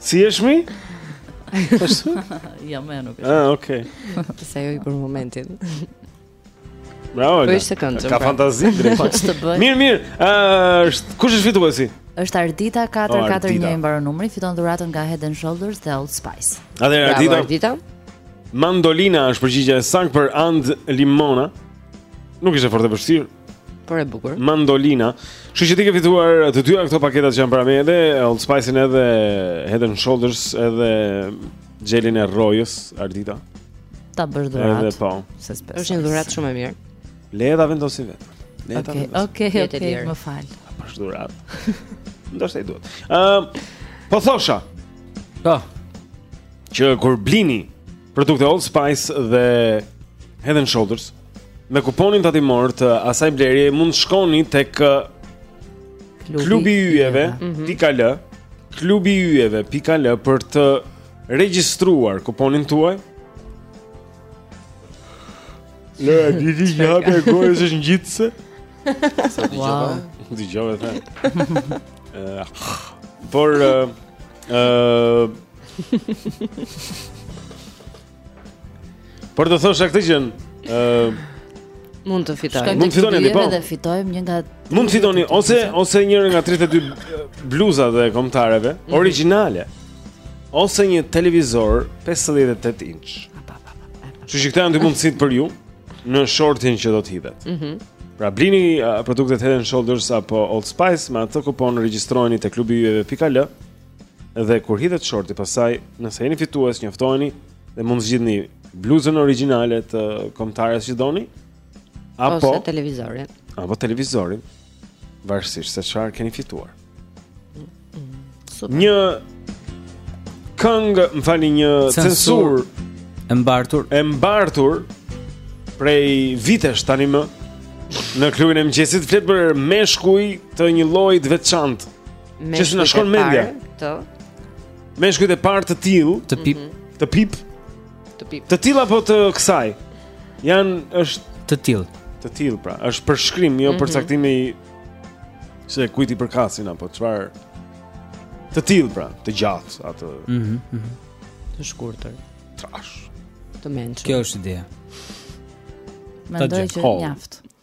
Si është mi? ja më nuk është. Ah, okay. Sa jo i për momentin. Bravo. Po ishte këndshëm. Ka pra. fantazi drejt. Po ç'të bëj? Mirë, mirë. Është kush është fituesi? Është Ardita 441 i mbaron numri, fiton dhuratën nga Head and Shoulders dhe Old Spice. Atëherë Ardita. Ardita. Mandolina është përgjigjja e saktë për And Limona. Nuk ishte fort e vështirë. Por e bukur. Mandolina. Kështu që ti ke fituar të dyja këto paketat që janë para meje, Old Spice-in edhe Head and Shoulders edhe xhelin e rrojës, Ardita. Ta bësh dhuratë. Edhe po. Është një dhuratë shumë e mirë. Le ta vendosë vetë. Le ta. Okej, okej, më fal. Ta bësh dhuratë. Ndoshta i duhet. Ëm, po thosha. Po. Që kur blini produkte Old Spice dhe Head and Shoulders, Me kuponin tatimor të asaj blerje mund të shkoni tek klubi i yjeve mhm. pika al klubi i yjeve pika al për të regjistruar kuponin tuaj. E di ti që hapja e gojës është ngjitëse? S'e dëgjova? Dëgjova çfarë the. Por... Uh, uh, Por do thosha këtë që ë uh, mund të fitojmë. Mund të fitojmë edhe po. fitojmë një nga Mund të fitoni ose ose njërin nga 32 bluzat e kombëtareve mhm. origjinale. Ose një televizor 58 inç. Që që këta janë mundësitë për ju Në shortin që do të hidhet mm -hmm. Pra blini uh, produktet Head and Shoulders Apo Old Spice Me atë kupon regjistroheni te klubi i yjeve pika al Dhe kur hidhet shorti pastaj, nëse jeni fitues, njoftoheni dhe mund të zgjidhni bluzën origjinale të kombëtares që doni apo ose televizorin. Apo televizorin. Varësisht se çfarë keni fituar. Super. Një këngë, më falni një censurë e mbartur, e mbartur prej vitesh tani më në klubin e mëngjesit flet për meshkuj të një lloji të veçantë Që s'na shkon mendja. Të. Meshkujt e parë të tillë, të pip, mhm. të pip. Të pip. Të tillë apo të kësaj. Jan është të tillë. Të tillë pra, është përshkrim, jo mhm. përcaktim i se kujt i përkasin apo çfarë. Të tillë pra, të gjatë atë. Mhm. mhm. Të shkurtër. Trashë. Të mençur. Kjo është ideja. Mendoj që mjaft.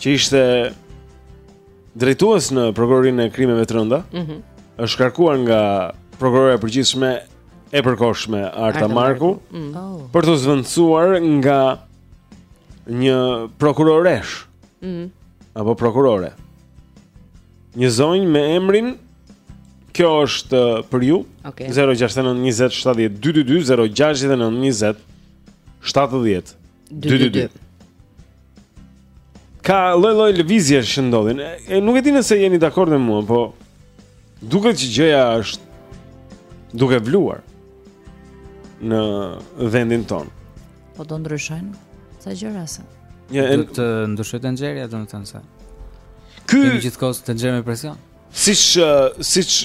që ishte drejtues në prokurorinë e krimeve të rënda, mm -hmm. është shkarkuar nga prokurorja e përgjithshme e përkohshme Arta, Arta Marku, Marku. Mm -hmm. oh. për t'u zëvendësuar nga një prokuroreshë. Mm -hmm. Apo prokurore. Një zonjë me emrin Kjo është uh, për ju. Okay. 069 20 70 222 069 20 70 222. 222. Ka lloj lloj lëvizjesh që ndodhin. E nuk e di nëse jeni dakord me mua, po duket që gjëja është duke vluar në vendin tonë. Po do ndryshojnë sa gjëra se. Ja, do të ndryshojë tenxherja domethënë se. Kjo gjithë kohës tenxhere me presion. Siç siç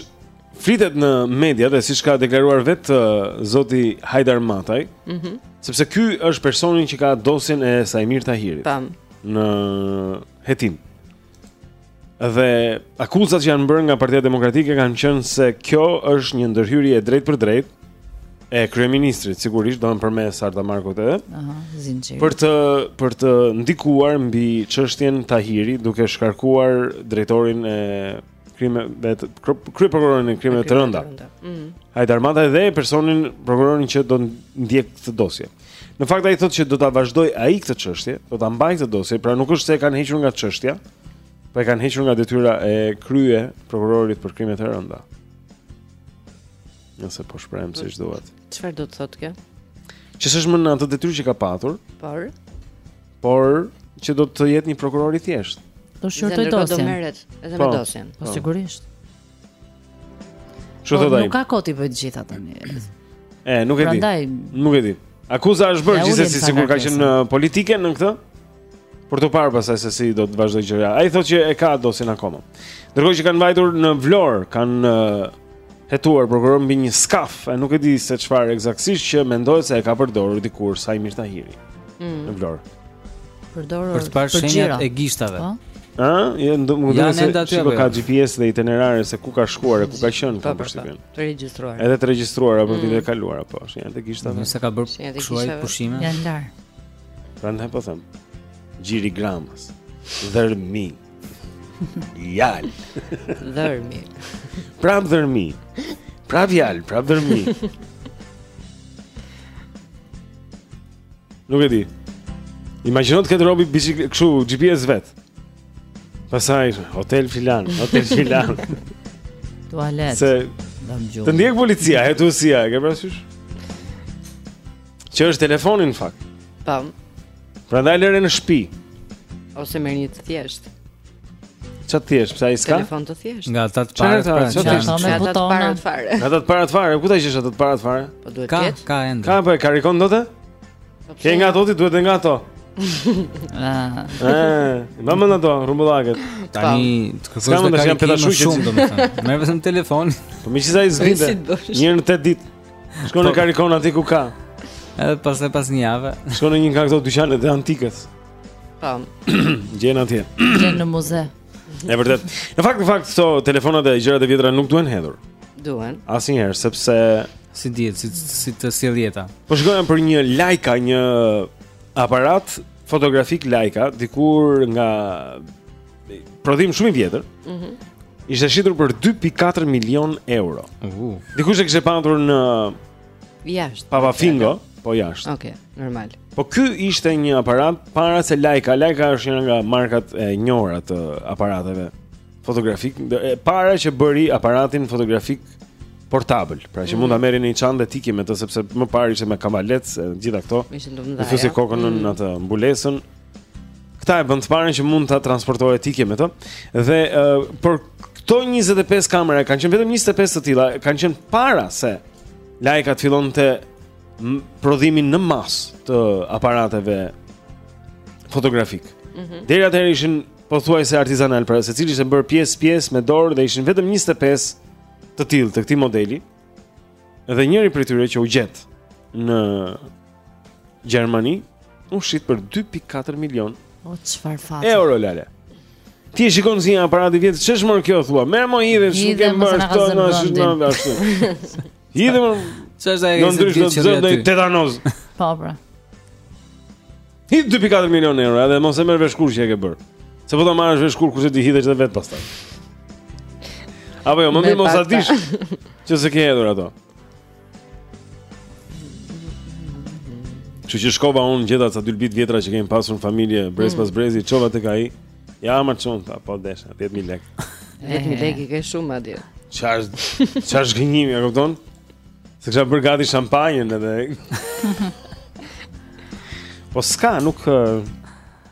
Flitet në media dhe siç ka deklaruar vet uh, zoti Hajdar Mataj, mm -hmm. sepse ky është personi që ka dosjen e Saimir Tahirit. Tam. Në hetim. Dhe akuzat që janë bërë nga Partia Demokratike kanë qenë se kjo është një ndërhyrje e drejtpërdrejtë e kryeministrit, sigurisht do të përmes Arta Markut edhe. Aha, zinxhir. Për të për të ndikuar mbi çështjen Tahiri duke shkarkuar drejtorin e krime dhe krye prokurorin e krimeve të rënda. Mhm. Hajdar Mataj dhe personin prokurorin që do ndjek këtë dosje. Në fakt ai thotë që do ta vazhdoj ai këtë çështje, do ta mbaj këtë dosje, pra nuk është se e kanë hequr nga çështja, po e kanë hequr nga detyra e krye prokurorit për krime të rënda. Nëse po shprehem siç duhet. Çfarë do të thotë kjo? Që s'është më në atë detyrë që ka patur. Por Por që do të jetë një prokuror i thjeshtë. Do shqyrtoj dosjen. Do merret edhe po, me dosjen. Po, po. sigurisht. Ço po, thotë ai? Nuk ka kot i bëj të gjitha tani. E, nuk e di. Prandaj nuk e di. Akuza është bërë gjithsesi sikur ka qenë politike në këtë. Për t'u parë pastaj se si do të vazhdoj gjëja. Ai thotë që e ka dosjen akoma. Ndërkohë që kanë vajtur në Vlorë, kanë hetuar prokuror mbi një skaf, e nuk e di se çfarë ekzaktësisht që mendohet se e ka përdorur dikur Saimir Tahiri. Mm. Në Vlorë. Përdorur për të parë shenjat e gishtave. Po. Ë, jo, do të thotë se aty po ka GPS dhe itinerare se ku ka shkuar e ku ka qenë po, për shtypin. Po, të regjistruar. Edhe të regjistruar apo mm. vitet e kaluara po, shenjat e gishtave. Nëse ka bërë kshuaj pushime. Janë lar. Prandaj po them. Gjiri i Gramës. Dhërmi. Jal. Dhërmi. Prap Dhërmi. Prap Jal, prap Dhërmi. Nuk e di. Imagjino të ketë robi bicikletë kështu GPS vet. Pastaj hotel filan, hotel filan. Tualet. Se Të ndjek policia, e tu si ja, e ke parasysh? Që është telefoni në fakt. Tam. Po. Prandaj lëre në shtëpi. Ose merr një të thjeshtë. Ço të thjesht, pse ai s'ka? Telefon të thjesht. Nga ata të parë, pra, ço të thjesht. Nga ata të parët fare. Nga ata të parët fare, ku t'i gjesh ata të parët fare? Po duhet të jetë. Ka, ka ende. Ka, po e karikon dot? Po Ke nga ato ti duhet të nga ato. Ah. Eh, mban mend ato rrumbullaket. Tani të kërkoj të kam shumë domethënë. Merr vetëm telefon. Po më çizaj zgjidhe. Një në 8 ditë. Shkon në po. karikon aty ku ka. Edhe pas e pas një javë. Shkon në një nga këto dyqanet e antikës. Po. Gjen atje. Gjen në muze. E vërtet. Në fakt, në fakt, këto telefonat e gjërat e vjetra nuk duhen hedhur. Duhen. Asnjëherë, sepse s'i dihet, si si të sjell jeta. Po shikoja për një Leica, një aparat fotografik Leica, dikur nga prodhim shumë i vjetër. Mhm. Mm ishte shitur për 2.4 milion euro. Uh. Dikush e kishte patur në papafingo, po jashtë. Okej, okay, normal. Po ky ishte një aparat para se Leica. Leica është një nga markat e njohura të aparateve fotografik. E para që bëri aparatin fotografik portabël, pra që mm. mund ta merrje në një çantë dhe të ikje me të sepse më parë ishte me kavalet, gjitha këto. Ishte ndonjë. kokën mm. në atë mbulesën. Këta e bënë të parën që mund ta transportoje, të ikje me të. Dhe uh, por këto 25 kamera kanë qenë vetëm 25 të tilla, kanë qenë para se Leica të fillonte prodhimin në masë të aparateve fotografik. Mm -hmm. Deri atëherë ishin pothuajse artizanal, pra secili ishte bërë pjesë pjesë me dorë dhe ishin vetëm 25 të tillë të këtij modeli. Dhe njëri prej tyre që u gjet në Gjermani u shit për 2.4 milion. O çfarë fati. Euro lale. Ti e shikon si një aparat i vjetër, ç'është mor kjo thua? Merr e hidhe, nuk e mbaj këto në asnjë ashtu. Hidhem. Ç'është ajo? Do ndryshket do të zë ndonjë tetanoz. Po pra. Ti 2.4 milion euro, edhe mos e merr vesh kurrë që e ke bër. Se po ta marrësh vesh kur e kur, se ti hidhesh edhe vet pastaj. Apo jo, më mirë mos ta dish që se ke hedhur ato. Kështu që shkova unë gjeta ca dylbi të vjetra që kemi pasur në familje, brez mm. pas brezi, çova tek ai, ja ma qënë, ta, po deshe, 10.000 lek. 10.000 lek i ke shumë, adje. Ça është, ça zhgënjimi, e kupton? Se kisha bërë gati shampanjën edhe... po s'ka, nuk...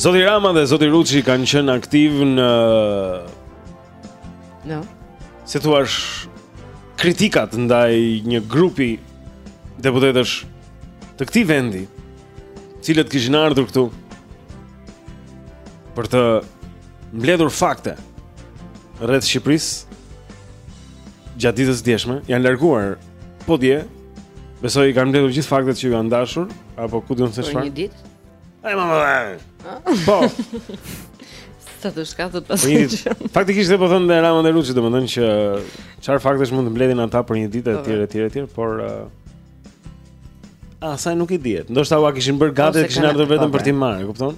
Zoti Rama dhe Zoti Ruçi kanë qenë aktiv në, si t'u thuash, kritikat ndaj një grupi deputetësh të këtij vendi, cilët kishin ardhur këtu për të mbledhur fakte rreth Shqipërisë gjatë ditës djeshme, janë larguar po dje Besoj i kanë mbledhur gjithë faktet që iu janë dashur, apo ku di unë se çfarë? Për një ditë. Ai mama. Po. Sa të shka të të të Faktikisht e ka thënë dhe Rama dhe Ruçi, domethënë që çfarë faktesh mund të mbledhin ata për një ditë e tjerë, e tjerë, e tjerë, por... Uh, asaj nuk i dihet. Ndoshta ua kishin bërë gati, po, kishin ardhur vetëm për t'i marrë, kupton?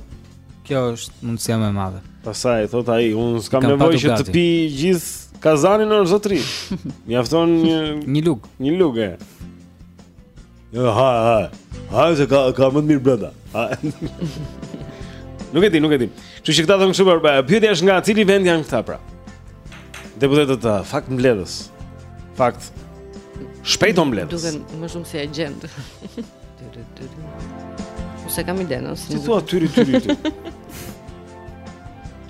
Kjo është mundësia më e madhe. Pastaj thot ai, un s'kam nevojë që të pi gjithë kazanin o zotri. Mjafton një një lugë, një lugë. Jo, ha, ha. Ha, se ka ka më mirë brenda. Ha. nuk e di, nuk e di. Kështu që këta thonë kështu, por pyetja është nga cili vend janë këta pra. Deputetët uh, fakt mbledhës. Fakt. Shpejt o mbledhës. Duken më shumë se si agjent. Po s'e kam idenë, ose. Ti thua tyri tyri.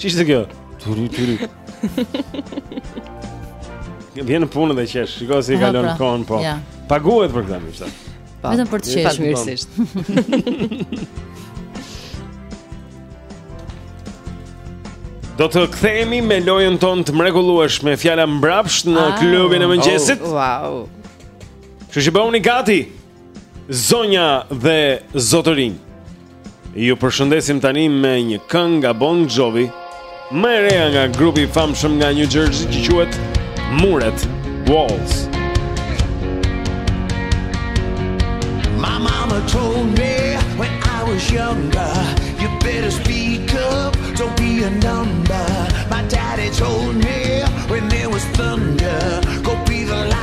Ç'ishte kjo? Tyri tyri. Vjen në punë dhe qesh, shiko si po kalon pra. kohën po. Ja. Paguhet për këtë mishta. Po. Vetëm për të qeshur. Fatmirësisht. Do të kthehemi me lojën tonë të mrekullueshme, fjala mbrapsht në ah. klubin e mëngjesit. Oh, wow. Ju bëhuni gati. Zonja dhe zotërinj Ju përshëndesim tani me një këngë nga Bon Jovi Më e reja nga grupi i famshëm nga New Jersey që quhet Muret Walls My mama told me when I was younger You better speak up, don't be a number My daddy told me when there was thunder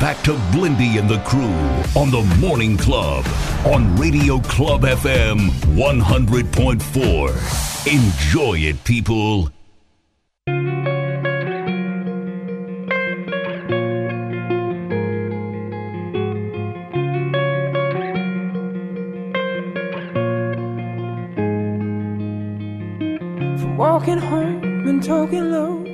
back to Blindy and the crew on the Morning Club on Radio Club FM 100.4. Enjoy it, people.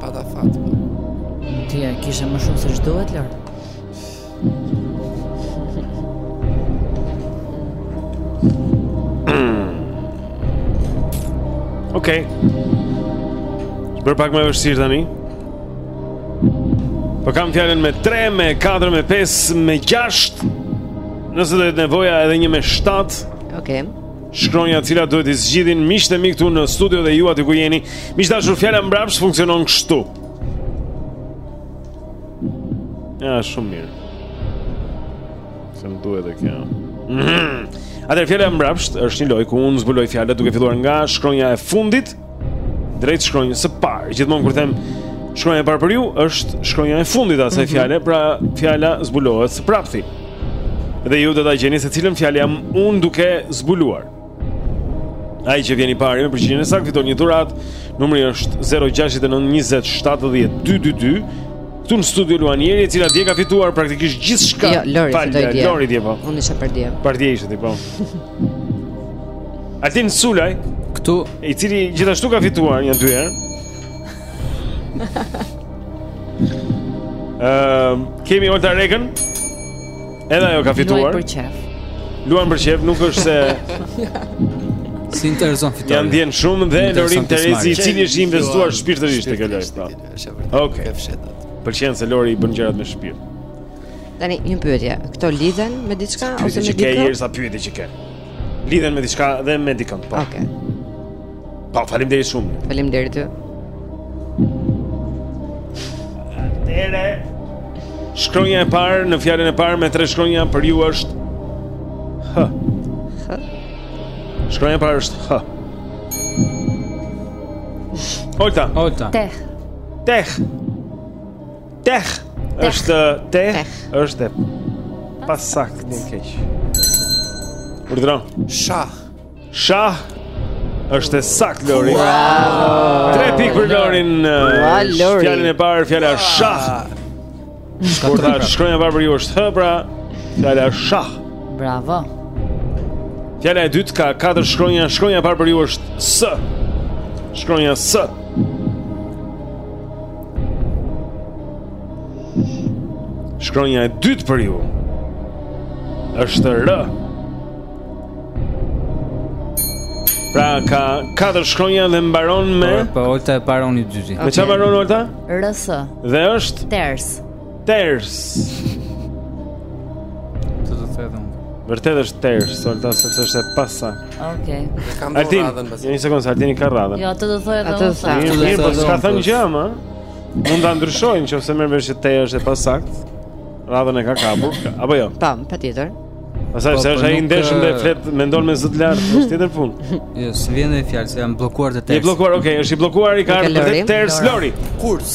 Pata fat. Ti e kishe më shumë se ç'duhet, Lori. Okej. Okay. Bëre pak më e vështirë tani. Po kam fjalën me 3, me 4, me 5, me 6. Nëse do të jetë nevoja edhe një me 7. Okej. Okay. Shkronja të cilat duhet t'i zgjidhin miqtë e mi këtu në studio dhe ju aty ku jeni. Miq të dashur, fjala mbrapsht funksionon kështu. Ja, shumë mirë. Se më duhet dhe kjo. Mhm. Atëherë fjala mbrapsht është një lojë ku unë zbuloj fjalën duke filluar nga shkronja e fundit Drejt shkronjës së parë. Gjithmonë kur them shkronja e parë për ju është shkronja e fundit asaj mm -hmm. fjale, pra fjala zbulohet së prapti. Dhe ju do ta gjeni se cilën fjalë jam unë duke zbuluar. Ai që vjen i pari me përgjigjen e saktë fiton një dhuratë. Numri është 069 20 70 222. Këtu në studio luan Jeri e cila dje ka fituar praktikisht gjithçka Jo, Lori, Falja, dje Lori dje po Unë isha për dje Për dje ishte ti po Altin Sulaj Këtu I cili gjithashtu ka fituar një dy herë ehm, Kemi Olta Rekën Edhe ajo ka fituar Luan për qejf Luan për qejf nuk është se S'i intereson fitorja Janë djenë shumë dhe Lorin Terezi I cili është investuar shpirtërisht te kjo lojë Oke Pëlqen se Lori i bën gjërat me shpirt Tani një pyetje, këto lidhen me diçka ose me dikë? Ti ke Jeri sa pyetje që ke. Lidhen me diçka dhe me dikë, po. Okej. Okay. Po, faleminderit shumë. Faleminderit ty. Atëherë. Shkronja e parë në fjalën e parë me tre shkronja për ju është H. H. Shkronja e parë është H. Olta. Olta. Teh. Teh. Teh është teh është e pasaktë, më vjen keq. Urdhëron. Shah. Shah është e saktë Lori. Wow. Tre pikë për Lorin. Wow, Fjalën e parë, fjala wow. shah. Pra shkronja e parë për ju është hë, pra fjala shah. Bravo. Fjala e dytë ka katër shkronja, shkronja e parë për ju është s. Shkronja s. Shkronja e dytë për ju është R. Pra ka katër shkronja dhe mbaron me Po, po Olta e para unë i dyti. Me çfarë mbaron Olta? RS. Dhe është ters. Ters. Të të të të Vërtet është ters, Olta sepse është e pasaktë. Okej. Okay. Kam radhën pas. Një sekondë, Altini e ka radhën. Jo, atë do thoja edhe unë. Atë mirë, mirë, po s'ka thënë gjë, më. Mund ta ndryshojë nëse merr vesh që është e pasaktë. Radhën e ka kapur, apo jo? Po, patjetër. Pastaj po, se po është i ndershëm dhe flet mendon me zë të lartë, është tjetër punë. Jo, s'vjen ajo fjalë se janë bllokuar të tërë. Je bllokuar, okay, është i bllokuar i ka ardhur radha Lorit. Kurs.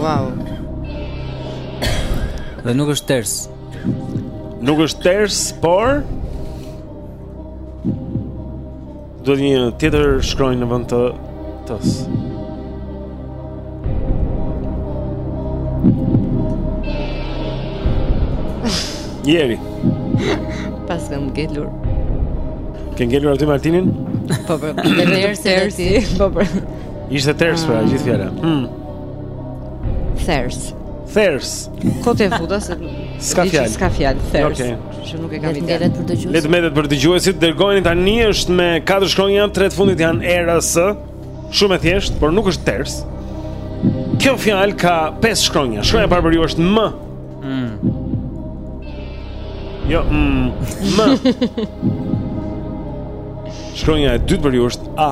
Wow. Dhe nuk është ters. Nuk është ters, por duhet një tjetër shkronjë në vend të t-së. Jeri. Po s'kam ngelur. Ke ngelur aty me Altinin? Po po, më herët se ti. Po po. Ishte ters pra, gjithë fjala. Hmm. Thers. Thers. Kot e futa se s'ka fjalë. S'ka fjalë thers. Okej. Okay. Që nuk e kam ide. Le të mbetet për dëgjuesit, dërgojeni tani është me katër shkronja tre të fundit janë ers. Shumë e thjeshtë, por nuk është ters. Kjo fjalë ka pesë shkronja. Shkronja e parë për ju është m. Mm. Jo, mm. Më. Shkronja e dytë për ju është A.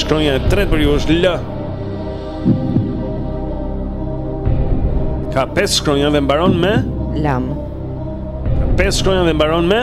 Shkronja e tretë për ju është L. Ka pesë shkronja dhe mbaron me Lam. Ka pesë shkronja dhe mbaron me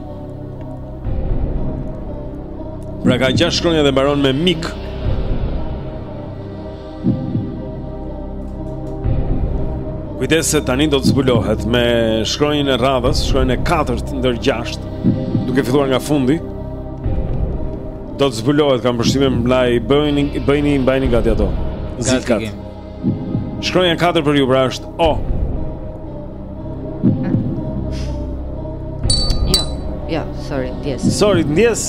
Pra ka gjashtë shkronja dhe mbaron me mik. Kujdes se tani do të zbulohet me shkronjën e radhës, shkronjën e katërt ndër gjashtë, duke filluar nga fundi. Do të zbulohet kam përshtypjen mbaj bëni bëni mbajni gati ato. Zilkat. Shkronja 4 për ju pra është O. Jo, jo, sorry, ndjes. Sorry, ndjes.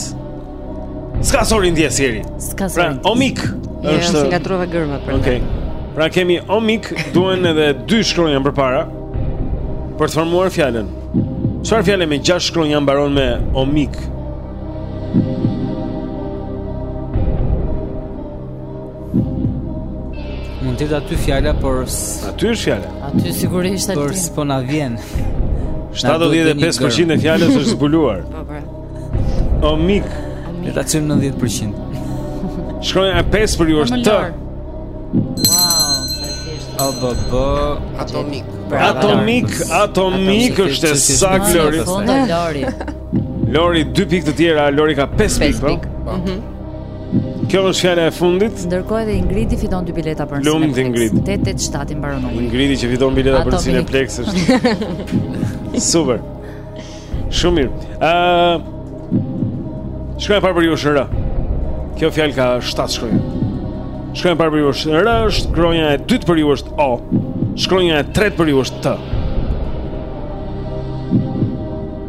S'ka sorry ndjesë hëri. S'ka pra, sorry. Pra, omik. Jo, është se i ngatërrova gërmat për. Okej. Okay. Pra kemi omik, duhen edhe dy shkronja përpara për të formuar fjalën. Çfarë fjalë me gjashtë shkronja mbaron me omik? Mund të jetë aty fjala, por aty është fjala. Aty sigurisht aty. Por s'po na vjen. 75% e fjalës është zbuluar. Po, po. Omik, le ta çojmë 90%. Shkronja e 5 për ju është T. Wow, sa e thjeshtë. O bo bo, atomik. Atomik, atomik është e saktë Lori. Lori. Lori 2 pikë të tjera, Lori ka 5 pikë. Po. Mhm. Kjo është fjala e fundit. Ndërkohë edhe Ingridi fiton dy bileta për Cineplex. Lumtë Ingridi. 887 i mbaron numri. Ingridi që fiton bileta për Cineplex është. Super. Shumë mirë. Ë uh, shkronja e parë për ju është R. Kjo fjalë ka 7 shkronja. Shkronja e parë për ju është R, shkronja e dytë për ju është O. Shkronja e tretë për ju është T.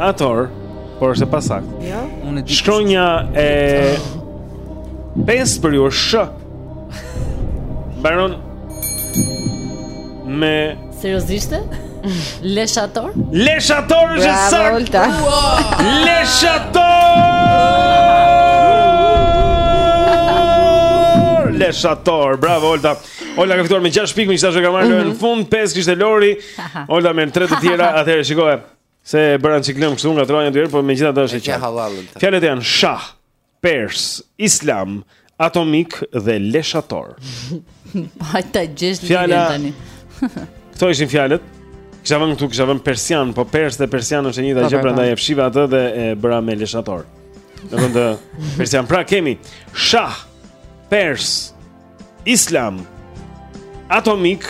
Ator, por është e pasaktë. Jo. Ja? Unë e di. Shkronja e pesë për ju është sh. Mbaron me seriozisht? Leshator? Leshator është e saktë. Leshator. Bravo Olta. Olta ka fituar me 6 pikë, megjithatë e ka marrë mhm. në fund, 5 kishte Lori. Olta me 3 të tjera, atëherë shikoj. Se e bëran çiklëm këtu nga dy herë, por megjithatë është e qartë. Fjalët janë shah, pers, islam, atomik dhe leshator. Pa ta gjesh lidhjen tani. Kto ishin fjalët? Kisha vënë këtu, kisha vënë persian, po pers dhe persian është e njëjta gjë, prandaj e fshiva atë dhe e bëra me leshator. Në vend të persian, pra kemi shah, pers, Islam atomik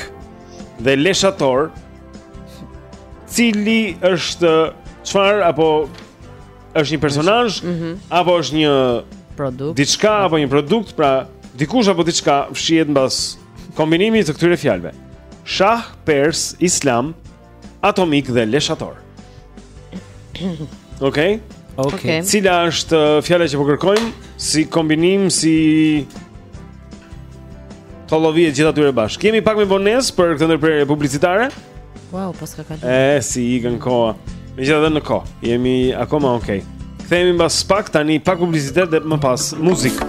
dhe leshator cili është çfarë apo është një personazh mm -hmm. apo është një produkt diçka apo një produkt pra dikush apo diçka fshihet mbas kombinimit të këtyre fjalëve shah pers islam atomik dhe leshator. Okej. Okej. Cila është uh, fjala që po kërkojmë si kombinim si tollovi e të gjitha atyre bashkë. Jemi pak me vonesë për këtë ndërprerje publicitare. Wow, po s'ka kaluar. E si ikën koha. Megjithatë në kohë. Jemi akoma okay. Kthehemi mbas pak tani pak publicitet dhe më pas muzikë.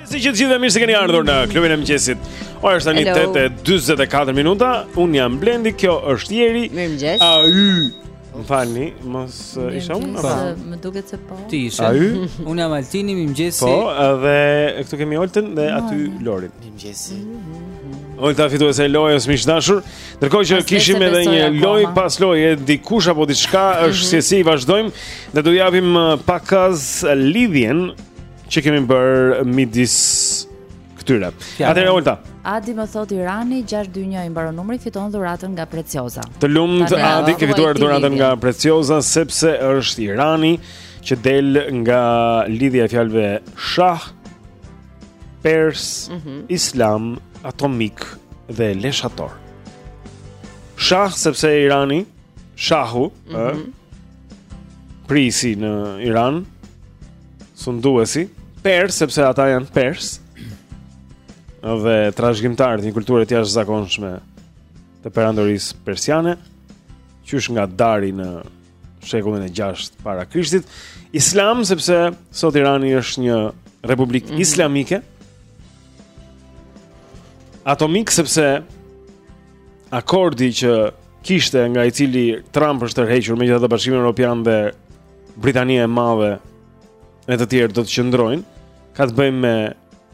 Mirëmëngjes të gjithë dhe mirë se keni ardhur në klubin e mëngjesit Ora është tani tetë e 44 minuta Unë jam Blendi, kjo është Jeri Mirëmëngjes A y Më falni, mos uh, isha unë Më po. duket se po Ti ishe A y Unë jam Altini, mirëmëngjesi Po, dhe këtu kemi Oltën dhe aty Lorin Mirëmëngjesi Olta fituesi i lojës miq të dashur Ndërkohë që kishim edhe një lojë pas loje Dikush apo diçka është mhm. se si vazhdojmë Dhe do japim uh, pakaz lidhjen që kemi bërë midis këtyre. Atëherë Olta. Adi më thot Irani 621 i mbaron numri fiton dhuratën nga Preciosa. Të lumt Adi ke fituar dhuratën nga Preciosa sepse është Irani që del nga lidhja e fjalëve shah pers mm -hmm. islam atomik dhe leshator. Shah sepse Irani shahu, mm -hmm. ë, prijësi në Iran, sunduesi pers sepse ata janë pers dhe trashëgimtarë të një kulture të jashtëzakonshme të perandorisë persiane, qysh nga Dari në shekullin e 6 para Krishtit, Islam sepse sot Irani është një republikë mm -hmm. islamike. Atomik sepse akordi që kishte nga i cili Trump është tërhequr, megjithatë Bashkimi Evropian dhe Britania e Madhe e të tjerë do të qëndrojnë, ka të bëjë me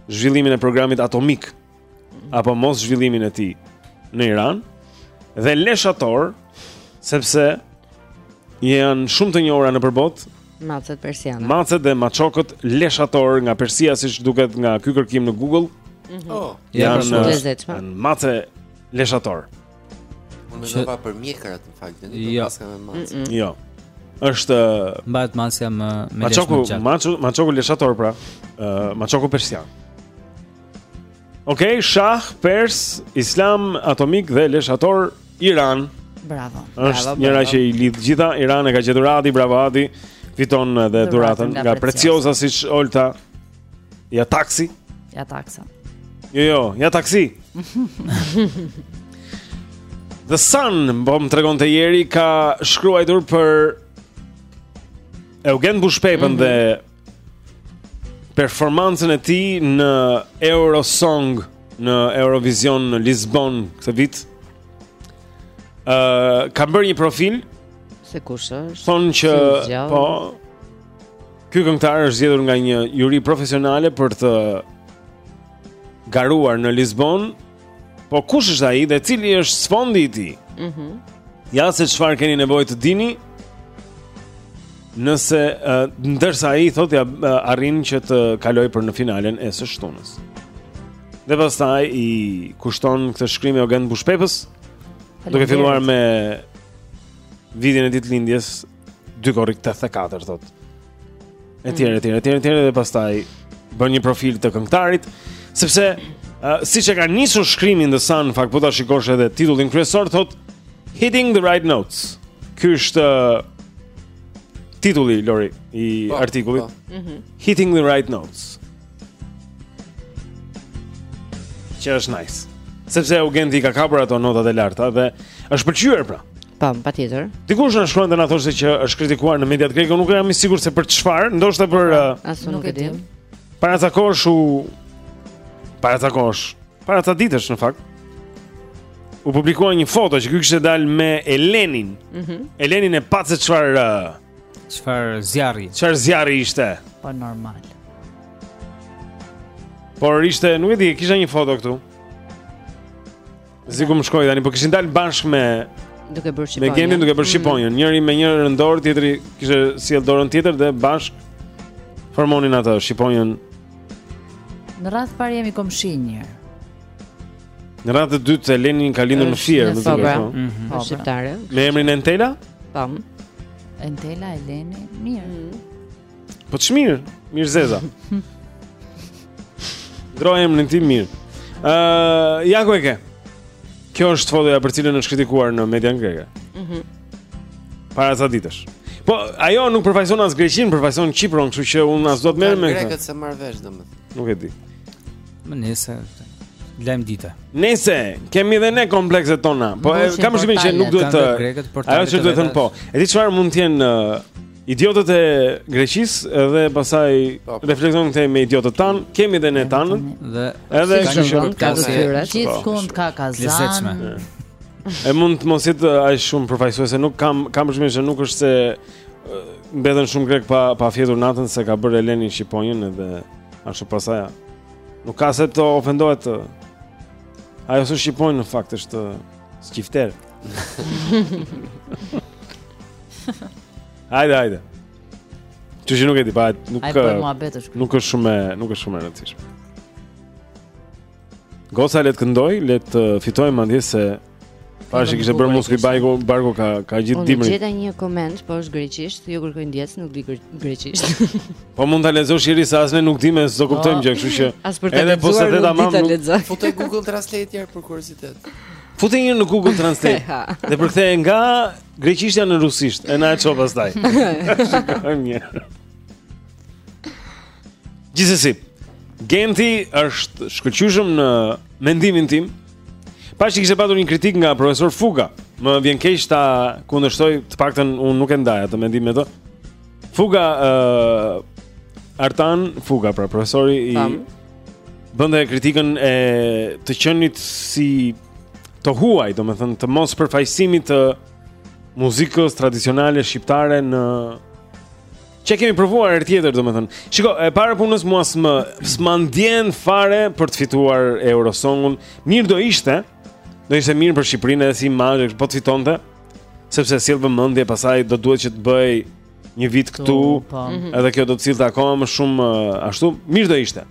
zhvillimin e programit atomik apo mos zhvillimin e tij në Iran dhe leshator sepse janë shumë të njohura nëpër botë macet persiane. Macet dhe maçokët leshator nga Persia siç duket nga ky kërkim në Google. Mm -hmm. Oh, janë të lezetshme. Mace leshator. Unë mendova për mjekrat në fakt, dhe nuk jo. paska me macet. Mm -mm. Jo. Është mbahet macja më me lesh më gjatë. Maçoku, maçoku leshator pra. Ë, uh, maçoku persian. Okej, okay, shah, pers, islam, atomik dhe leshator Iran. Bravo. Është njëra që i lidh gjitha Iran e ka gjetur Adi, bravo Adi. Fiton edhe dhuratën nga Preciosa siç Olta Ja taksi. Ja taksa. Jo, jo, ja taksi. The Sun, po më tregonte Jeri, ka shkruajtur për Eugent Bushpepën mm -hmm. dhe performancën e tij në Eurosong në Eurovision në Lisbon këtë vit. Uh, ka bërë një profil Se kush është Thonë që Po Ky këngëtar është zgjedhur nga një juri profesionale për të garuar në Lisbon. Po kush është ai dhe cili është sfondi i tij? Mhm. Mm ja se çfarë keni nevojë të dini. Nëse uh, ndërsa ai thotë ja uh, arrin që të kaloj për në finalen e së shtunës. Dhe pastaj i kushton këtë shkrim Eugent Bushpepës. Duke filluar me vitin e ditëlindjes dy korrik 84 thot. Etj, mm. etj, etj, etj dhe pastaj bën një profil të këngëtarit, sepse uh, siç e ka nisur shkrimin The Sun, në fakt po ta shikosh edhe titullin kryesor thot Hitting the Right Notes. Ky është uh, titulli Lori i po, artikullit. Po. Mhm. Hitting the Right Notes. Që është nice. Sepse u Genti ka kapur ato notat e larta dhe është pëlqyer pra. Po, patjetër. Dikush na shkruan dhe na thoshte që është kritikuar në mediat greke, nuk jam i sigurt se për çfarë, ndoshta për po, uh, as nuk e di. Para sa kohësh u para sa kohësh, para sa ditësh në fakt. U publikua një foto që ky kishte dalë me Elenin. Mhm. Mm Elenin e pa se çfarë uh, Çfarë zjarri? Çfarë zjarri ishte? Po normal. Por ishte, nuk e di, kisha një foto këtu. fiksu më shkoi tani, po kishin dalë bashkë me duke bërë shqiponjën. Me Gentin duke bërë mm. shqiponjën, njëri me njërën dorë, tjetri kishte sjell dorën tjetër dhe bashkë formonin atë shqiponjën. Në radhë të parë jemi komshinj. Në radhë të dytë se Eleni ka lindur në Fier, më duket. Po, mhm. po, shqiptare. Me emrin Entela? Tam. Entela Eleni, mirë. Mhm. Po çmir, mirë zeza. Groja emrin tim mirë. Ë, uh, ja ku e ke. Kjo është fotoja për cilën është kritikuar në mediat greke. Mhm. Mm Para sa ditësh. Po ajo nuk përfaqëson as Greqinë, përfaqëson Kiprin, kështu që unë as do të merrem me këtë. Grekët s'e marr vesh domethënë. Nuk e di. Më nesër lajm dite. Nëse kemi dhe ne komplekset tona, po e, kam shumë që nuk duhet të Ajo që duhet të thon po. E di çfarë mund të jenë uh, idiotët e Greqisë edhe pastaj po, po. reflektojnë këtej me idiotët tan, kemi dhe ne tan dhe edhe kështu që ka të Gjithkund ka kazan. E mund të mos jetë aq shumë përfaqësuese, nuk kam kam përshtypjen se nuk është se uh, mbetën shumë grek pa pa fjetur natën se ka bërë Eleni Shqiponjën edhe Ashtu pastaj. Nuk ka pse të ofendohet. Ajo s'është shqiponjë në fakt është skifter. Hajde, hajde. Kështu që nuk e di pra, nuk, nuk është shumë, nuk është shumë e rëndësishme. Goca le të këndojë, le të fitojmë madje se Pashë i kishte bërë muskë bajku, barku ka, ka gjithë dimrin. Unë gjeta një koment, po është greqisht, ju kërkoj ndjesë, nuk di greqisht. po mund ta lexosh Iris, as ne nuk dimë, s'do kuptojmë gjë, kështu që. Edhe po se vetë tamam. Fute Google Translate tjetër për kuriozitet. Futi një në Google Translate. Dhe përktheje nga greqishtja në rusisht, e na e çon pastaj. Shikojmë një. Gjithsesi, Genti është shkëlqyshëm në mendimin tim. Pashë kishte patur një kritikë nga profesor Fuga, më vjen keq ta kundërshtoj, të paktën unë nuk e ndaj atë mendim me të. Fuga ë uh, Artan Fuga, pra profesori i bënte kritikën e të qenit si të huaj, domethënë të mospërfaqësimit të muzikës tradicionale shqiptare në S'e kemi provuar herë tjetër, domethënë. Shiko, e para punës mua s'më s'ma ndjen fare për të fituar Eurosongun. Mirë do ishte. Do ishte mirë për Shqipërinë edhe si imazh, po të fitonte, sepse sjell vëmendje, pastaj do të duhet që të bëjë një vit këtu, po. mhm. edhe kjo do të sillte akoma më shumë eh, ashtu. Mirë do ishte.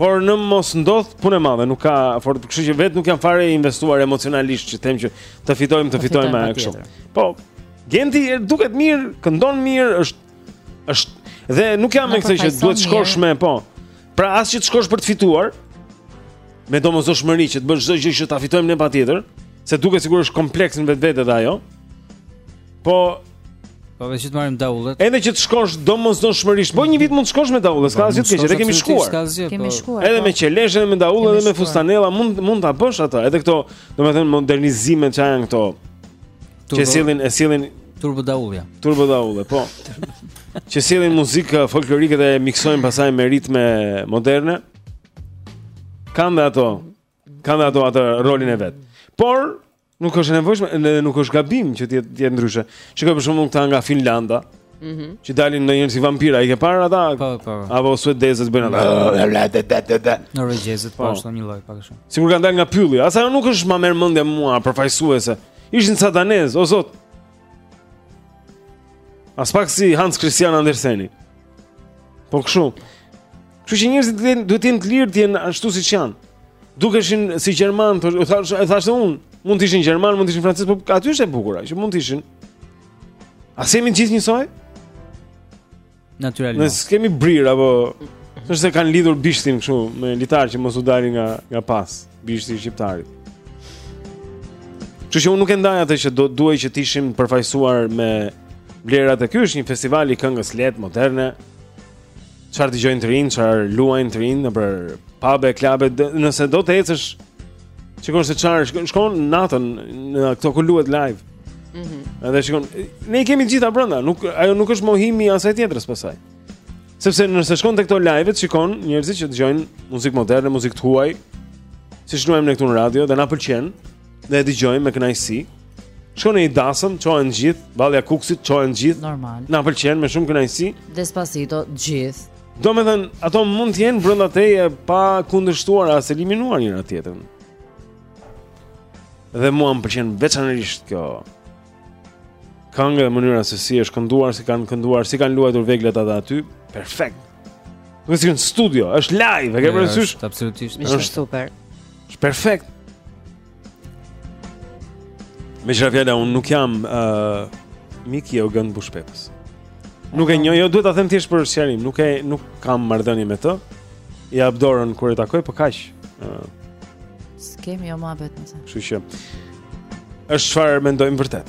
Por në mos ndodh punë e madhe, nuk ka, por kështu që vetë nuk jam fare investuar emocionalisht që them që të fitojmë, të fitojmë kështu. Po, Genti duket mirë, këndon mirë, është është dhe nuk jam me këtë që duhet të shkosh me, po. Pra as që të shkosh për të fituar me domosdoshmëri që të bësh çdo gjë që ta fitojmë ne patjetër, se duket sikur është kompleks në vetvete dhe ajo. Po Po vetë që të marrim daullet. Edhe që të shkosh domosdoshmërisht, po një vit mund të shkosh me daullet, s'ka po, asgjë të keqe, edhe kemi shkuar. Kemi po. shkuar. Edhe po. me qeleshe dhe me daullet dhe me fustanella mund mund ta bësh atë. Edhe këto, domethënë modernizimet që janë këto Që sjellin e sjellin turbo daullja. Turbo daullë, po. Që sjellin muzikë folklorike dhe miksojnë pasaj me ritme moderne. Kanë dhe ato, kanë dhe ato atë rolin e vet. Por nuk është e nevojshme, ne nuk është gabim që të jetë ndryshe. Shikoji për shembull këta nga Finlanda. Mhm. Mm që dalin ndonjëherë si vampira, i ke parë ata? Po, po. Apo suedezët bëjnë ata? Norvegjezët po, po. ashtu një lloj pak a shumë. Sikur kanë dalë nga pylli. As ajo nuk është më merr mendja mua përfaqësuese. Ishin ca danezë, o zot. Aspak si Hans Christian Anderseni. Po kështu. Kështu që njerëzit duhet të jenë të lirë të jenë ashtu siç janë. Dukeshin si gjermanë, e thashë e thashë unë, mund të ishin gjermanë, mund të ishin francezë, por aty është e bukura, që mund të ishin. A s'jemi të gjithë njësoj? Natyralisht. Ne s'kemi brir apo thoshin se kanë lidhur bishtin kështu me litar që mos u dalin nga nga pas bishti shqiptarit. Kështu që unë nuk e ndaj atë që do duhej që të ishim përfaqësuar me vlerat e ky është një festival i këngës së lehtë moderne. Çfarë dëgjojnë të rinjtë, çfarë luajnë të rinjtë nëpër pub e klube, nëse do të ecësh Shikon se çfarë shkon, shkon natën në ato ku luhet live. Mhm. Mm Edhe shikon, ne i kemi të gjitha brenda, nuk ajo nuk është mohimi i asaj tjetrës pasaj. Sepse nëse shkon tek ato live-et, shikon njerëzit që dëgjojnë muzikë moderne, muzikë të huaj, siç luajmë ne këtu në radio dhe na pëlqen dhe e dëgjojmë me kënaqësi. Shkon në dasëm, çohen gjithë, Vallja e Kukësit çohen gjithë. Normal. Na pëlqen me shumë kënaqësi. Despacito gjithë. Domethënë, ato mund të jenë brënda teje pa kundërshtuar as eliminuar njëra tjetrën. Dhe mua më pëlqen veçanërisht kjo kangë dhe mënyra se si është kënduar, si kanë kënduar, si kanë luajtur veglat ata aty. Perfekt. Nuk është në studio, është live, e ke parasysh? Është absolutisht. Është super. Është perfekt. Meqë ra fjala, unë nuk jam uh, mik i Eugent Bushpepës Nuk e njoh, jo duhet ta them thjesht për sqarim Nuk e nuk kam marrëdhënie me të I jap dorën kur e takoj, por po kaq uh, S'kemi jo muhabet në se Kështu që është çfarë mendojmë vërtet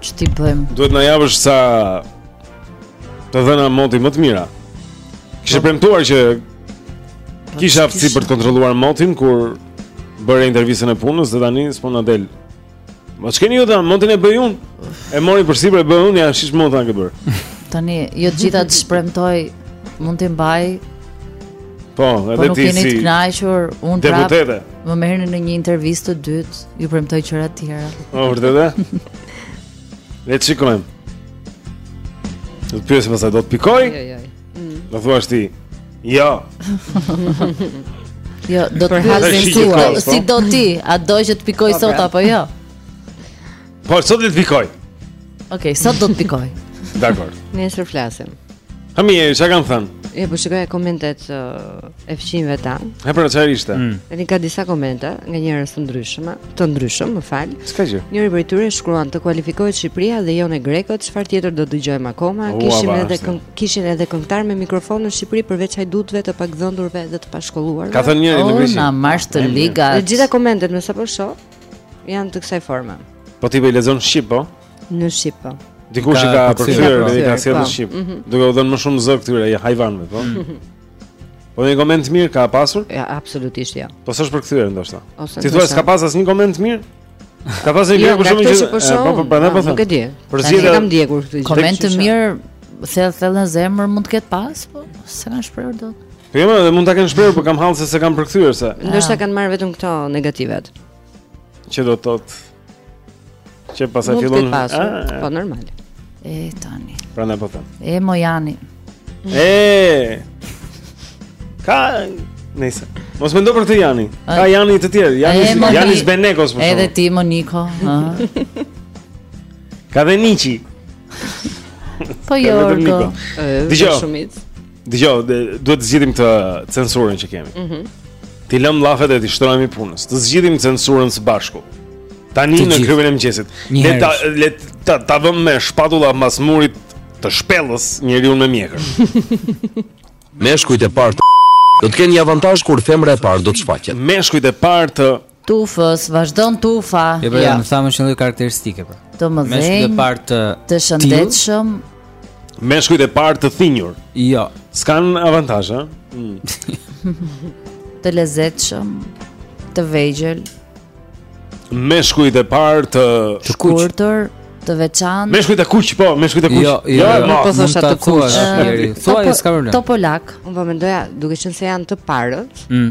Ç't'i bëjmë? Duhet të na japësh ca të dhëna moti më të mira. Kishe po. premtuar që po, kisha aftësi për të kontrolluar motin kur bëre intervistën e punës dhe tani s'po na del. Po ç'keni ju tani, motin e bëj unë? E mori përsipër e bëj unë, ja shih motin ça ke bërë. Tani jo të gjitha ç'premtoj mund t'i mbaj Po, po edhe ti si. Po nuk jeni të kënaqur, unë prap. Deputete. Më merrni në një intervistë të dytë, ju premtoj gjëra të tjera. Po vërtetë? Le të shikojmë. Do të pyesim pastaj do të pikojë? Jo, jo. Mm. Do thua ti. Jo. Jo, do të pyesim si do ti, a do që të pikojë po, sot pra. apo jo? Po sot do të pikojë. Okej, okay, sot do të pikojë. Dakord. Nesër flasim. Ha mi, çka kanë thënë? E po shikoj komentet uh, e fqinjëve tanë. E pra çfarë ishte? Mm. Tani ka disa komente nga njerëz të ndryshëm, të ndryshëm, më fal. Çka gjë? Njëri prej tyre shkruan të kualifikohet Shqipëria dhe jo ne grekët, çfarë tjetër do dëgjojmë akoma? Ua, kishin ba, edhe kën, kishin edhe këngëtar me mikrofon në Shqipëri përveç hajdutëve të pagdhëndurve dhe të pashkolluar. Ka thënë njëri oh, në Greqi. Na marrsh të ligat. Të gjitha komentet me sa po shoh. Janë të kësaj forme. Po ti po i lexon shqip po? Në shqip po. Dikush i ka përkthyer, i ka sjellë në shqip. Mhm. Duke u dhënë më shumë zë këtyre ja hajvanëve, po. Mhm. Po një koment mirë ka pasur? Ja, absolutisht jo. Po s'është përkthyer ndoshta. Ti thua s'ka pas asnjë koment mirë? Ka pas një jo, gjë shumë që po po po prandaj po them. Nuk e di. Për zgjidhje kam ndjekur këtë gjë. Koment të mirë, thellë thellë në zemër mund të ketë pas, po s'e kanë shprehur dot. Po jo, dhe mund ta kenë shprehur, por kam hall se s'e kanë përkthyer se. Ndoshta kanë marrë vetëm këto negativet. Që do të thotë që pastaj fillon. Ah, ah. Po normal. E tani. Prandaj po them. E Mojani. E. Ka Nëse. Mos mendo për këtë Jani. Ka Jani të tjerë. Jani e, Jani Benekos për shkak. Edhe ti Moniko, ha. Ka dhe Niçi. Po jo. Dije shumë. Dëgjo, duhet të zgjidhim këtë censurën që kemi. Mhm. Mm t'i lëm llafet e t'i shtrohemi punës. Të zgjidhim censurën së bashku. Tani në klubin e mëngjesit. Le ta le ta ta vëm me shpatulla mbas murit të shpellës njeriun me mjekër. Meshkujt e parë do të kenë një avantazh kur femra e parë do të shfaqet. Meshkujt e parë të Tufës, vazhdon tufa. Jo, pra, ja. më thuaj ndonjë karakteristike pra. Të mëdhenj. Meshkujt e parë të të shëndetshëm. Meshkujt e parë të thinjur. Jo. S'kan avantazh, ha? Mm. të lezetshëm, të vegjël. Meshkujt e parë të shkurtër, të veçantë. Meshkujt e kuq, po, meshkujt e kuq. Jo, jo, jo, jo, po thosha të kuq. Thuaj s'ka problem. Topolak. Unë po mendoja, duke qenë se janë të parët. Mm.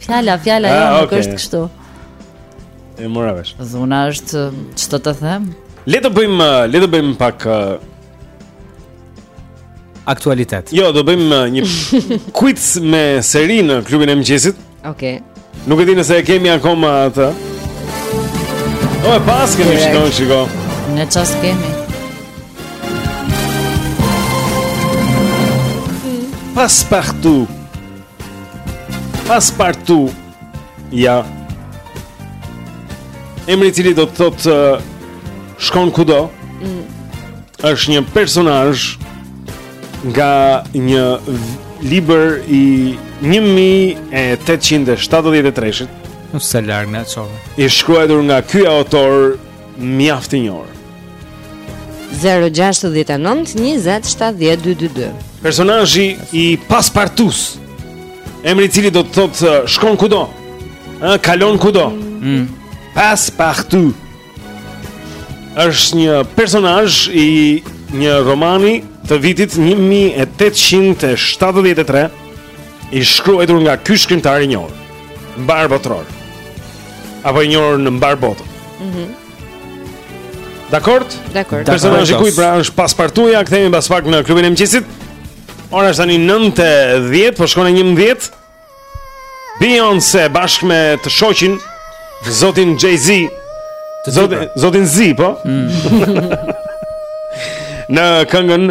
Fjala, fjala ah, jo, nuk është kështu. E mora vesh. Dhuna është ç'të them? Le të bëjmë, le të bëjmë pak aktualitet. Jo, do bëjmë një quiz me seri në klubin e mëngjesit. Okej. Okay. Nuk e di nëse e kemi akoma atë. O e pas kemi shikon, shiko. Në çast kemi. Paspartu. Paspartu Ja Emri i cili do të thot uh, Shkon kudo mm. është një personazh Nga një libër i 1873 Nuk se largë në kohë I shkruajtur nga ky autor Mjaft i njohur. 069 20 70 222. Personazhi i Paspartus. Emri i cili do të thotë uh, shkon kudo. Ë kalon kudo. Mm. Paspartu. Është një personazh i një romani të vitit 1873 i shkruajtur nga ky shkrimtar i njohur. Mbarëbotëror. apo i njohur në mbarë botën. Mhm. Mm Dakord? Dakord. Personazhi i kujt pra është Paspartuja, kthehemi pas pak në klubin e mëngjesit. Ora është tani 9:10, po shkon e 11. Beyoncé bashkë me të shoqin Zotin Jay-Z. Zotin Zotin Z, po? Mm. në këngën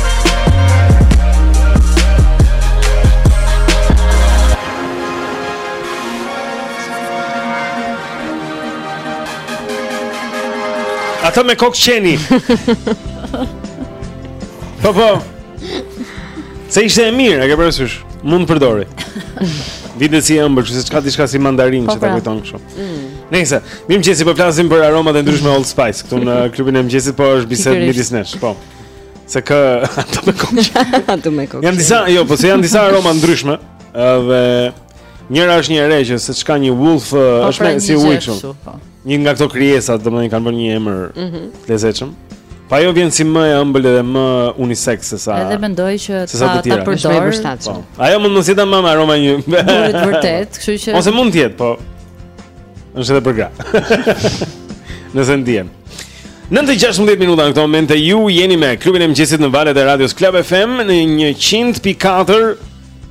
Atë me kokë qeni Po po Se ishte e mirë, e ke parasysh Mund të përdori Vjen si e ëmbël, që seç ka diçka si mandarinë po, Që ta pra. kujton kështu mm. Nejse, mirëmëngjesi po flasim për aromat e ndryshme Old Spice Këtu në klubin e mëngjesit po është bisedë midis nesh Po Se ka ato me kokë. Ato me kokë. Janë disa, jo, po se janë disa aroma të ndryshme. Edhe njëra është një e re që seç ka një wolf po, është pra, me si ujk kështu. Po. Një nga këto krijesa, domethënë kanë bërë një emër të mhm. lezetshëm. Po ajo vjen si më e ëmbël dhe më unisex se sa. Edhe mendoj që ta ta përdor. Po. Ajo mund të mos jetë më me aroma një. Duhet vërtet, kështu që Ose mund të jetë, po. Është edhe për gra. Nëse ndien. 9:16 minuta në këtë moment e ju jeni me klubin e mëngjesit në valët e radios Club FM në 100.4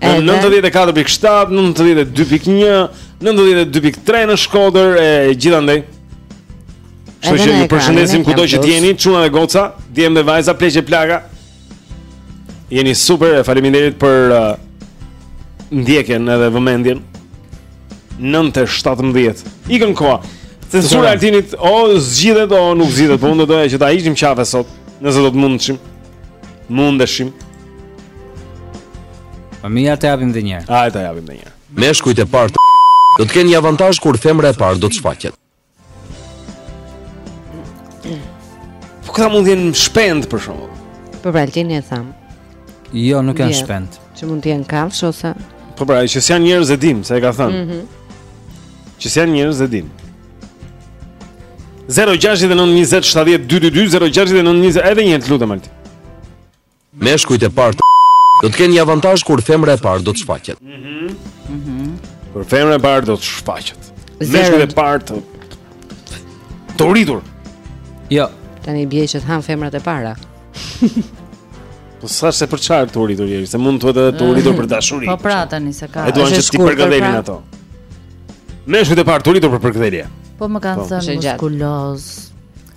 në 94.7, 92.1, 92.3 në Shkodër e gjithandej. Kështu që ju përshëndesim kudo që të jeni, çuna dhe goca, djem dhe vajza, pleq e plaka. Jeni super, faleminderit për uh, ndjekjen edhe vëmendjen. 9:17. Ikën koha. Censura e Altinit o zgjidhet o nuk zgjidhet, po unë do doja që ta hiqim qafe sot, nëse do të mundshim. Mundeshim. Po mirë, ja ta japim edhe një herë. Hajde ta japim edhe një herë. Meshkujt e parë do të kenë një avantazh kur femra e parë do të shfaqet. Po këta mund të jenë shpendë për shembull. Po pra Altini e thamë. Jo, nuk janë shpendë. Që mund të jenë kafsh ose Po pra, që s'janë njerëz e dimë, se e ka thënë. Mhm. Që s'janë njerëz e dimë. 069 20 70 222 069 20 edhe një herë lutem Altin. Meshkujt e parë të do të kenë një avantazh kur femra e parë do të shfaqet. Mhm. Mhm. Kur femra e parë do të shfaqet. Meshkujt e parë të të uritur. Jo, tani i bie që të han femrat e para. Po sa se për çfarë të uritur jeni, se mund të thotë të uritur për dashuri. Po pra tani se ka. E duan që t'i përgatiteni pra. ato. Meshkujt e parë të uritur për përgatitje. Po më kanë po. thënë muskuloz.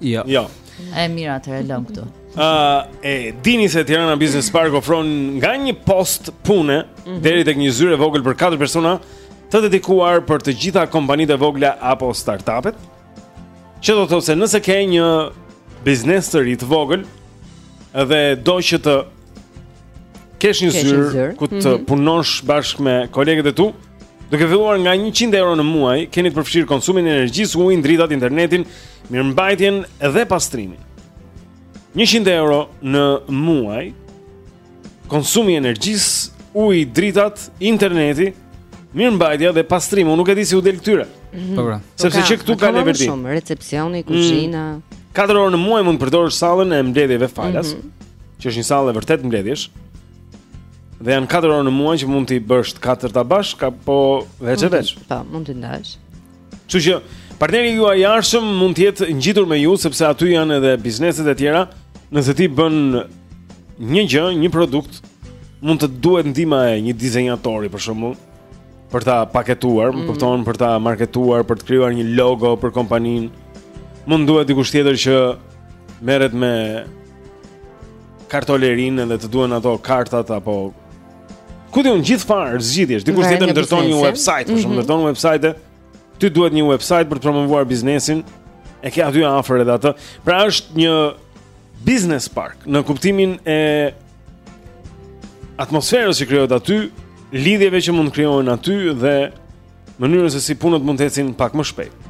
Jo. Jo. E mira të rrimë këtu. Ë, uh, e dini se Tirana Business Park ofron nga një post pune mm -hmm. deri tek një zyrë e vogël për katër persona të dedikuar për të gjitha kompanitë e vogla apo startupet. Që do të thotë se nëse ke një biznes të ri të vogël dhe do që të kesh një zyrë ku të mm -hmm. punosh bashkë me kolegët e tu, Duke filluar nga 100 euro në muaj, keni të përfshirë konsumin e energjisë, ujin, dritat, internetin, mirëmbajtjen dhe pastrimin. 100 euro në muaj, konsumi i energjisë, uji, dritat, interneti, mirëmbajtja dhe pastrimi, unë nuk e di si u del këtyre. Mhm. Po pra. Sepse po që këtu ka leverdi. Shumë recepsioni, mm. kuzhina. 4 orë në muaj mund të përdorësh sallën e mbledhjeve falas, mm -hmm. që është një sallë e vërtet mbledhjesh. Dhe janë 4 orë në muaj që mund t'i bësh të katërta bashkë apo veç e veç. Po, mund t'i ndash. Kështu që partneri juaj i ardhshëm mund të jetë ngjitur me ju sepse aty janë edhe bizneset e tjera. Nëse ti bën një gjë, një produkt, mund të duhet ndihma e një dizenjatori për shembull për ta paketuar, mm. kupton, për ta marketuar, për të krijuar një logo për kompaninë. Mund të duhet dikush tjetër që merret me kartolerinë dhe të duhen ato kartat apo ku di unë gjithfarë zgjidhjesh, dikush tjetër ndërton një website, për shembull, mhm. ndërton website, të duhet një website për të promovuar biznesin, e ke aty afër edhe atë. Pra është një business park në kuptimin e atmosferës që krijohet aty, lidhjeve që mund të krijohen aty dhe Mënyrës se si punët mund të ecin pak më shpejt.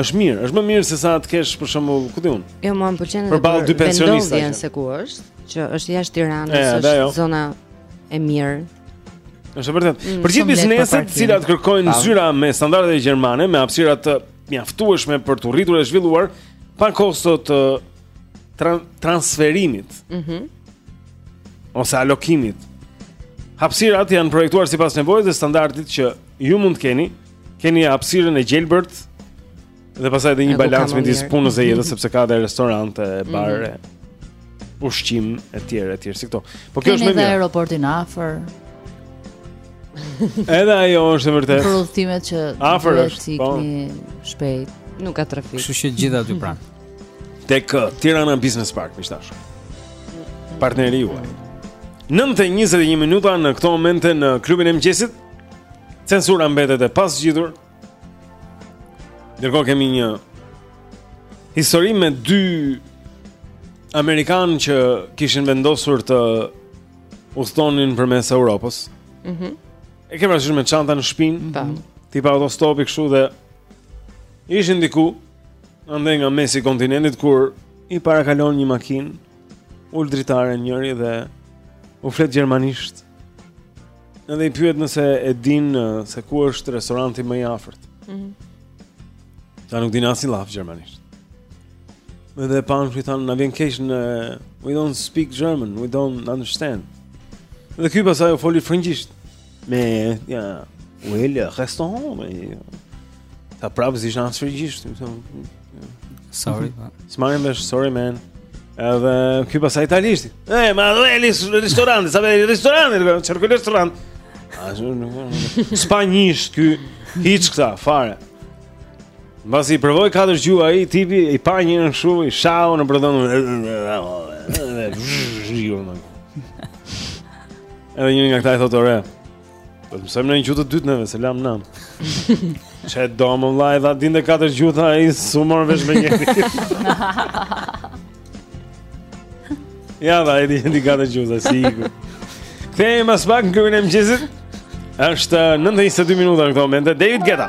Është mirë, është më mirë se sa të kesh për shembull, ku di unë. Jo, mua më pëlqen edhe për dy pensionista që se ku është, që është jashtë Tiranës, është jo. zona e mirë. Është vërtet. Mm, për gjithë bizneset, të cilat kërkojnë zyra me standarde gjermane, me hapësira të mjaftueshme për t'u rritur e zhvilluar pa kosto të transferimit. Mhm. Mm ose alokimit. Hapësirat janë projektuar sipas nevojës dhe standardit që ju mund të keni. Keni hapësirën e gjelbërt dhe pastaj edhe një balancë midis punës dhe jetës sepse ka edhe restorante, mhm. bare, mm -hmm. ushqim etj etj si këto. Po kjo është më mirë. Keni aeroportin afër. Edhe ajo është e vërtetë. Për udhëtimet që afër është, po. shpejt. Nuk ka trafik. Kështu që të gjitha aty pranë. Tek uh, Tirana Business Park, më tash. Partneri juaj. 9:21 minuta në këto momente në klubin e mëngjesit. Censura mbetet e pazgjidhur. Ndërkohë kemi një histori me dy amerikanë që kishin vendosur të udhëtonin përmes Europës. Mhm. Mm e ke parasysh me çanta në shpinë. Po. Tipa autostopi kështu dhe ishin diku Ande nga mesi i kontinentit kur i parakalon një makinë ul dritare njëri dhe u flet gjermanisht. Edhe i pyet nëse e dinë se ku është restoranti më i afërt. Mhm. Mm Ta nuk din asnjë llaf gjermanisht. Edhe pra i thonë, na vjen keq ne We don't speak German, we don't understand. Dhe ky pasaj u foli frëngjisht. Me, ja, où est le restaurant, ta prapë s'dinë as frëngjisht, më thëmë, Sorry. S'marrim vesh, sorry man. Edhe ky pasaj italisht. E, ma dov'è il ristorante, sa veri restoranti, do të shkoj në restorant. Ashtu nuk. Spanjisht ky hiç këta fare. Mbasi provoi katër gjuhë ai tipi i pa një në shu i shau në prodhon. Edhe njëri nga këta i thotë ore. Do të mësojmë ne një gjuhë të dytë neve, se lam nam. Ç'e do more vlla ja dinte katër gjuhë ai s'u mor vesh me një. Ja, da, e di, e di ka të gjuza, si iku Këthej e mas pak në kërën e mqesit është 9.22 minuta në këto momente David Guetta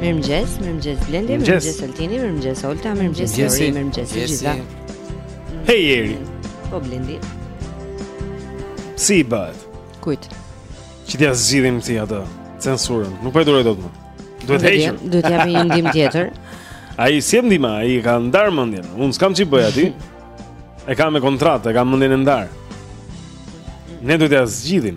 Mirëmëngjes, mirëmëngjes Blendi, mirëmëngjes Altini, mirëmëngjes Olta, mirëmëngjes Jeri, mirëmëngjes të gjithë. Hey Jeri. Po Blendi. Si bëhet? Kujt? Që t'ja zgjidhim ti atë censurën. Nuk po e duroj dot më. Duhet ta heqim. Duhet të japim një ndihmë tjetër. Ai s'i jep ndihma, ai ka ndar mendjen. Unë s'kam ç'i bëj aty. E kam me kontratë, e kam mendjen e ndar. Ne duhet t'ja zgjidhim.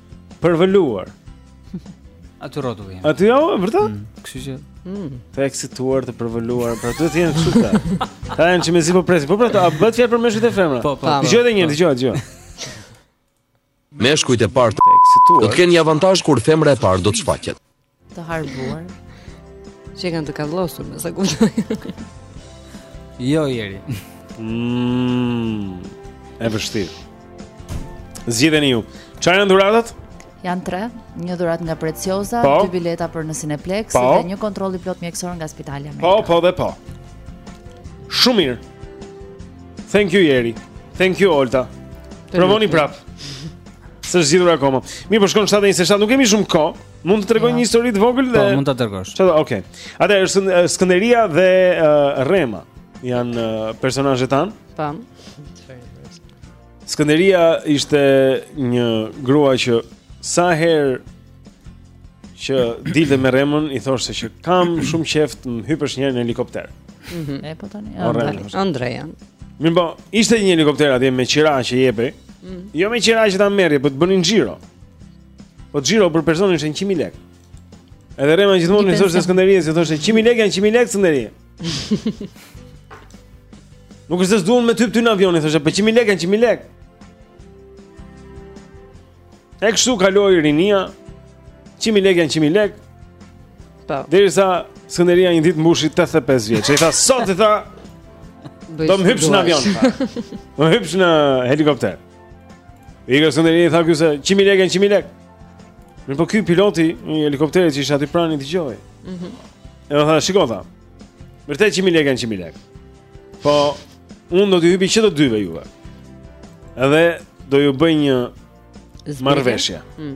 përvëluar. Aty rrotull vjen. Aty jo, vërtet? Mm, kështu që. Mm. Të eksituar, të përvëluar, pra duhet të jenë kështu ta. Ta janë që mezi po presin. Po pra, a bëhet fjalë për meshkuj e femra? Po, po. po. Dëgjoje edhe një herë, dëgjoje, dëgjoje. Meshkujt e parë të eksituar. Do të kenë një avantazh kur femra e parë do të shfaqet. Të harbuar. Që kanë të kallosur, me sa kuptoj. jo Jeri. Mmm. E vështirë. Zgjidheni ju. Çfarë janë dhuratat? Janë 3, një dhuratë nga Preciosa, po. dy bileta për në Cineplex po. dhe një kontroll i plotë mjekësor nga Spitali Amerikan. Po, po dhe po. Shumë mirë. Thank you Jeri. Thank you Olta. Provoni prap. S'është zgjidhur akoma. Mirë, po shkon 7:27, nuk kemi shumë kohë. Mund të tregoj një histori të vogël dhe Po, mund ta tregosh. Çfarë? Okej. Okay. Atë është Skënderia dhe uh, Rrema janë uh, personazhet tanë. Po. Skënderia ishte një grua që sa herë që dilte me Rremën i thoshte që kam shumë qejf të më hypësh një herë në helikopter. Mhm. Mm e po tani. Andreja. Mirë po, ishte një helikopter atje me qira që jepej. Mm. Jo me qira që ta merrje, po të bënin xhiro. Po xhiro për personin ishte 100000 lekë. Edhe Rema gjithmonë i thoshte Skënderisë, i thoshte 100000 lekë janë 100000 lekë Skënderi. Nuk është se s'du me t'hyp ty në avion, i thoshte, po 100000 lekë janë 100000 lekë. E kështu kaloi rinia. 100000 lekë janë 100000 lekë. Po. Derisa Skënderia një ditë mbushi 85 vjeç. E i tha sot i tha Do më hypsh në avion. Do më hypsh në helikopter. Ik o Skënderi tha ky se 100000 lekë janë 100000 lekë. Mirë, po ky piloti i helikopterit që ishte aty pranë dëgjoi. Mhm. Mm Edhe tha, shiko tha. Vërtet 100000 lekë janë 100000 lekë. Po unë do t'ju hypi që të dyve juve. Edhe do ju bëj një marrëveshje. Mm.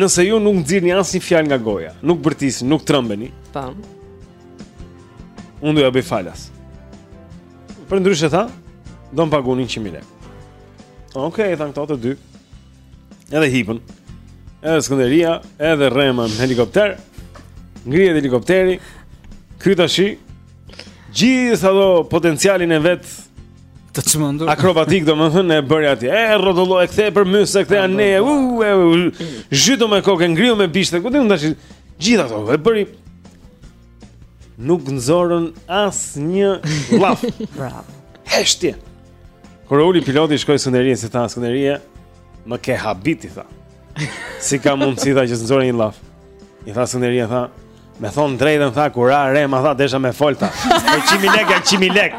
Nëse ju nuk nxirrni asnjë fjalë nga goja, nuk bërtisni, nuk trembeni. Po. Unë do jua bëj falas. Përndryshe tha, do më paguni 100000 lekë. Okej, okay, thanë këto të dy. Edhe hipën. Edhe Skënderia, edhe Rema në helikopter. Ngrihet helikopteri. Ky tashi gjithë atë potencialin e vet të çmendur. Akrobatik domethënë e bëri atje. E rrotullo e kthej përmbys, e kthej anë. zhytu me kokën, ngriu me bisht. Ku di unë tash gjithë ato. E bëri nuk nxorën asnjë llaf. Bravo. Heshtje. Kur u ul piloti shkoi Skënderies e tha Skënderie, më ke habit tha. Si ka mundësi tha që s'nxore një llaf. I tha Skënderia tha, me thon të drejtën tha kur ra Rema tha desha me fol tha. Po 100000 lekë janë 100000 lekë.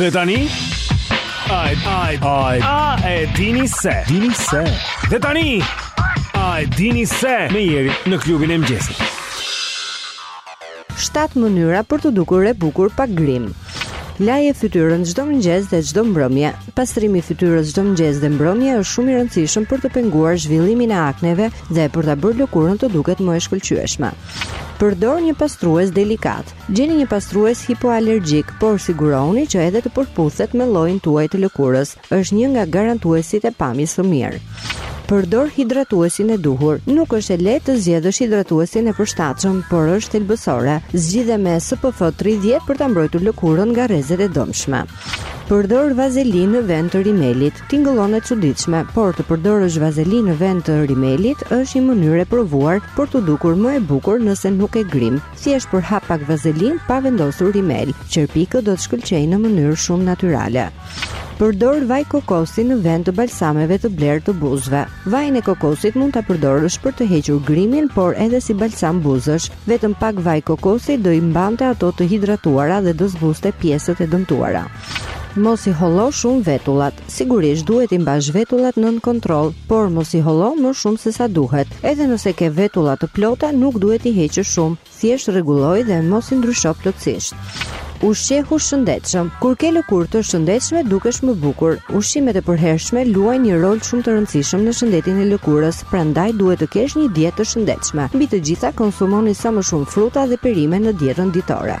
Dhe tani Ai ai ai a e dini se, dini se Dhe tani a e dini se me Jerin në klubin e mëngjesit 7 mënyra për t'u dukur e bukur pa grim Laje fytyrën çdo mëngjes dhe çdo mbrëmje. Pastrimi i fytyrës çdo mëngjes dhe mbrëmje është shumë i rëndësishëm për të penguar zhvillimin e akneve dhe për ta bërë lëkurën të duket më e shkëlqyeshme. Përdor një pastrues delikat. Gjeni një pastrues hipoalergjik, por sigurohuni që edhe të përputhet me llojin tuaj të lëkurës. Është një nga garantuesit e pamjes së mirë. Përdor hidratuesin e duhur. Nuk është e lehtë të zgjedhësh hidratuesin e përshtatshëm, por është thelbësore. Zgjidhe me SPF 30 për ta mbrojtur lëkurën nga rrezet e dëmshme. Përdor vazelinë në vend të rimelit. Tingëllon e çuditshme, por të përdorësh vazelinë në vend të rimelit është një mënyrë e provuar për t'u dukur më e bukur nëse nuk ke grim. Thjesht përhap pak vazelinë pa vendosur rimel. Qerpikët do të shkëlqejnë në mënyrë shumë natyrale. Përdor vaj kokosi në vend të balsameve të blerë të buzëve. Vajin e kokosit mund ta përdorësh për të hequr grimin, por edhe si balsam buzësh. Vetëm pak vaj kokosi do i mbante ato të hidratuara dhe do zbuste pjesët e dëmtuara. Mos i hollo shumë vetullat. Sigurisht duhet t'i mbash vetullat nën kontroll, por mos i hollo më shumë se sa duhet. Edhe nëse ke vetulla të plota, nuk duhet t'i heqësh shumë. Thjesht rregulloj dhe mos i ndrysho plotësisht. Ushqehu shëndetshëm. Kur ke lëkurë të shëndetshme, dukesh më bukur. Ushqimet e përhershme luajnë një rol shumë të rëndësishëm në shëndetin e lëkurës, prandaj duhet të kesh një dietë të shëndetshme. Mbi të gjitha, konsumoni sa më shumë fruta dhe perime në dietën ditore.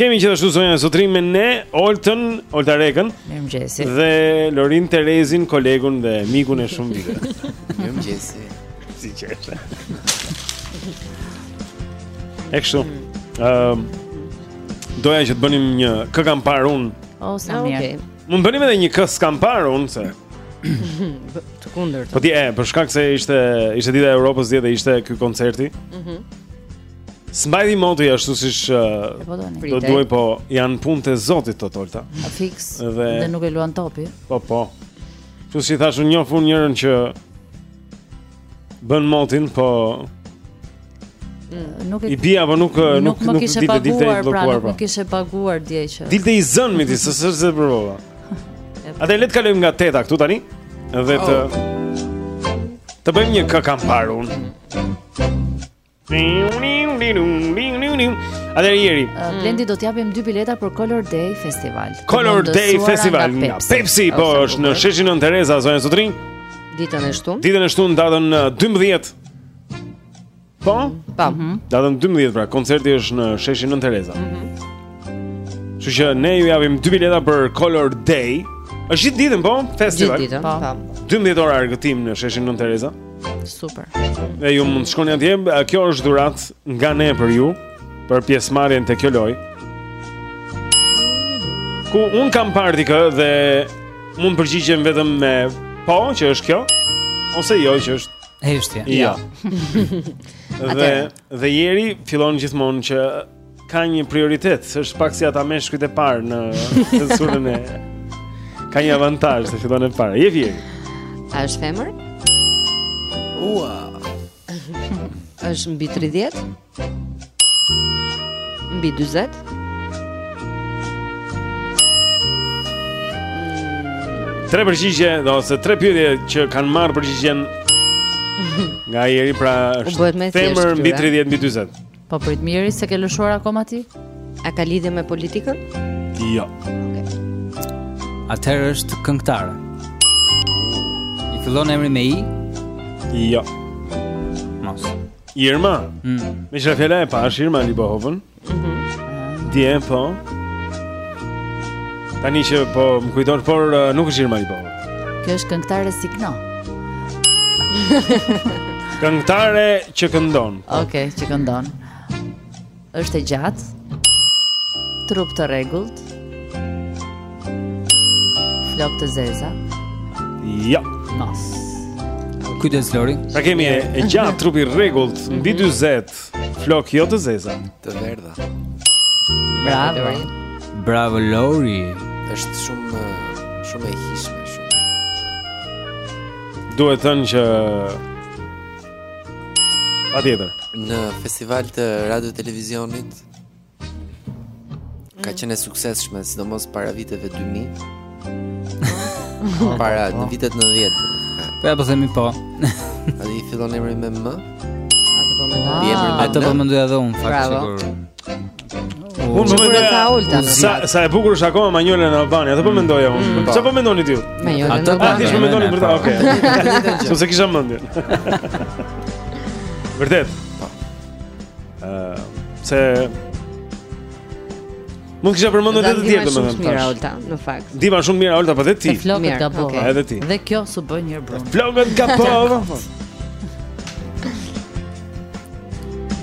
Kemi gjithashtu zotërinë me ne, Oltën, Olta Rekën Dhe Lorin Terezin, kolegun dhe mikun e shumë viteve Mirëmëngjesi Sigurisht E kështu ehm, Doja që të bënim një kë kam parë unë O, sa ah, mirë Mund bënim edhe një kë s'kam parë unë se Të kundërtën Po ti e, për shkak se ishte, ishte dita e Europës dhe ishte ky koncerti Mhm S'mbajti moti ashtu siç eh, po Do duaj po janë punë të Zotit këto Olta A fiks dhe, dhe nuk e luan topi Po po Siç thashë unë njoh unë njërën që Bën motin po mm, Nuk e I bia po nuk eh, Nuk, nuk, nuk, nuk dilte dilte i blokuar pra, Nuk më kishe paguar dje që Dilte i zënë mi ti së sërë se përvova A le të kalojmë nga teta këtu tani Dhe të oh. Të bëjmë një kë kam parë unë Të bëjmë një kë kam parë unë Atëherë Jeri, Uh, Blendi do të japim dy bileta për Color Day Festival. të Color Day mundësuara Festival nga nga Pepsi, po Ose është në bukur. Sheshin Nën Tereza zonja Sotrin, ditën e shtunë. ditën e shtunë datën uh, 12. Po? Po. Datën 12 pra, koncerti është në Sheshin Nën Tereza. Kështu që ne ju japim dy bileta për Color Day. Është gjithë ditën, po? Gjithë Festival. ditën. Po. 12 orë argëtim në Sheshin Nën Tereza. Super. Ne ju mund të shkoni atje, kjo është dhuratë nga ne për ju për pjesëmarrjen te kjo lojë. Ku unë kam parë dikë dhe mund të përgjigjem vetëm me po, që është kjo, ose jo, që është heshtje. Jo. Ja. dhe Dhe Jeri fillon gjithmonë që ka një prioritet, se është pak si ata meshkujt e parë në censurën e ka një avantazh se fillon e para. Jeri. A është femër? Ua. Është mbi 30? Mbi 40? Tre përgjigje, ose tre pyetje që kanë marrë përgjigjen nga Jeri pra është femër mbi 30 mbi 40. Po prit mirë s'e ke lëshuar akoma ti? A ka lidhje me politikën? Jo. Okay. Atëherë është këngëtare. I fillon emri me i? Jo. Mos. Irma. Mm. Me çfarë fjalë e pa Irma Libohovën? Mhm. Dje po. Tani që po më kujton, por uh, nuk është Irma Libohova. Kjo është këngëtare si, këndon. këngëtare që këndon. Okej, okay, që këndon. Është e gjatë. Trup të rregullt. Flok të zeza. Jo. Nos. Kujdes Lori. Sa kemi e, e gjatë trupi rregullt mbi 40. Flok jo të zeza, të verdha. Bravo. Bravo Lori. Është shumë shumë e hishme shumë. Duhet thënë që patjetër. Në festival të radio televizionit Ka qenë e suksesshme, sidomos para viteve 2000. para në vitet 90. Po ja po themi po. A i fillon emri me M? Atë po mendoj. I fillon emri me M Atë po mendoj edhe unë, fakt sigur. Po më vjen ta Olta. Sa sa e bukur është akoma Manjola Nallbani, atë po mm. mendoja unë. Mm. Po. Çfarë po mendoni ti? Manjola. Atë po thjesht po mendoni për ta, okay. Sepse kisha mendjen. Vërtet. se Mund kisha përmendur edhe të tjerë domethënë. Shumë mirë Olta, në fakt. Di ma shumë mirë Olta, po dhe ti. Flokët gabova. Okay. Edhe ti. Dhe kjo s'u bën një brun. Flokët gabova.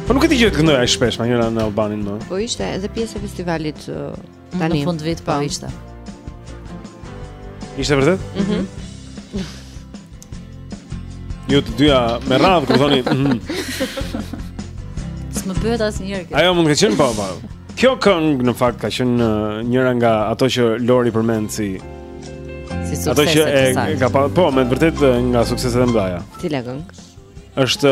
Po nuk e di që të këndojë aq shpesh Manjola Nallbani më. Po ishte edhe pjesë e festivalit uh, Tani. Në fund vit po, po. ishte. Ishte vërtet? Mhm. Mm Ju të dyja me radhë kur thoni. Mhm. S'më bëhet asnjëherë kjo. Ajo mund të ketë qenë po, po. Kjo këngë në fakt ka qenë njëra nga ato që Lori përmend si si suksese. Ato që e ka pa, po, me vërtet nga sukseset e mëdha. Cila këngë? Është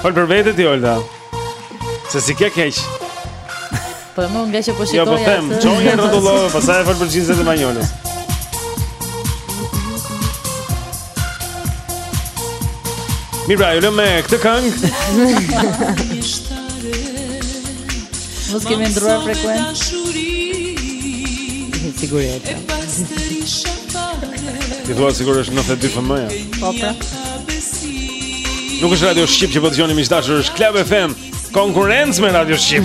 Fol për vete ti Olta. Se s'e ke keq. Po më nga që po shikoja. Ja po them, që u rrotullove, pastaj fol për xhinset e Manjolës. Mirë, ju lëmë me këtë këngë. Mos kemi ndruar frekuencë. Sigurisht. Ti thua sigurisht 92 FM. Po pra. Duket si radio Shqip që po dëgjoni miq të dashur, është Club FM, konkurrencë me radio Shqip.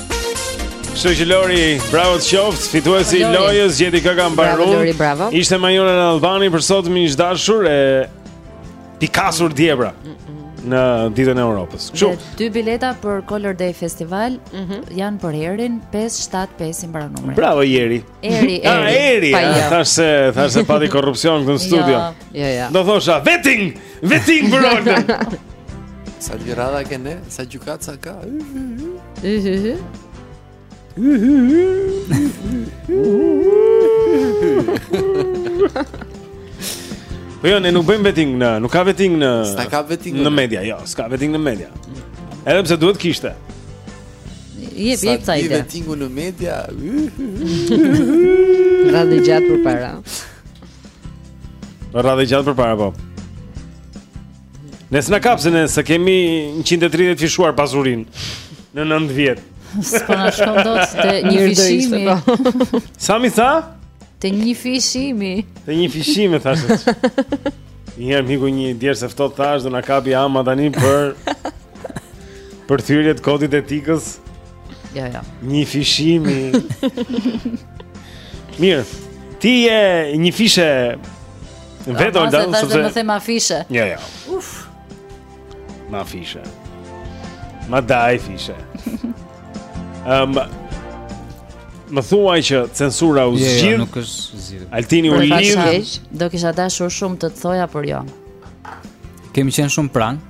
Kështu që Lori, bravo të qoftë, fituesi i lojës Gjeje kë kam. Bravo Lori, bravo. Ishte Majorah në Albani për sot me ish të dashur e pikasur diebra në ditën e Europës. Kështu. Dy bileta për Color Day Festival mm -hmm. janë për Erin 575 i mbaron numri. Bravo Ieri. Eri, Eri. Ah, Eri. Ah, jo. Thashë, thashë pati korrupsion këtu në jo, studio. Jo, jo, jo. Do thosha vetting. Vetting për Olden. Sa gjëra do kenë, sa gjykata s'ka. Po jo, ne nuk bëjmë vetting në, nuk ka vetting në. S'ka vetting në media, jo, s'ka vetting në media. Edhe pse duhet kishte. Jepja ca ide. S'ka vettingu në media. Radhë e gjatë përpara. Radhë e gjatë përpara, po. Nëse na kapin ne se kemi 130 fishuar pasurinë në 9 vjetë. Se po ne s'shkojmë dot te njëfishimi. Po. Sa më tha? Te njëfishimi. Te njëfishimi, thashë. Njëherë më iku një djersë e ftohtë thashë do na kapin ama tani për... Për thyerje të kodit të etikës. Jo, jo. Njëfishimi. Mirë. Ti je njëfishe vetë ose sepse Mos të them mafishe. Jo, jo. Uf. Mafishe. Ma daj fishe. Ehm um, Më thuaj që censura u zgjidh. Jo, jo, nuk është zgjidh. Altini u lidh. Do kisha dashur shumë të të thoja, por jo. Kemi qenë shumë pranë.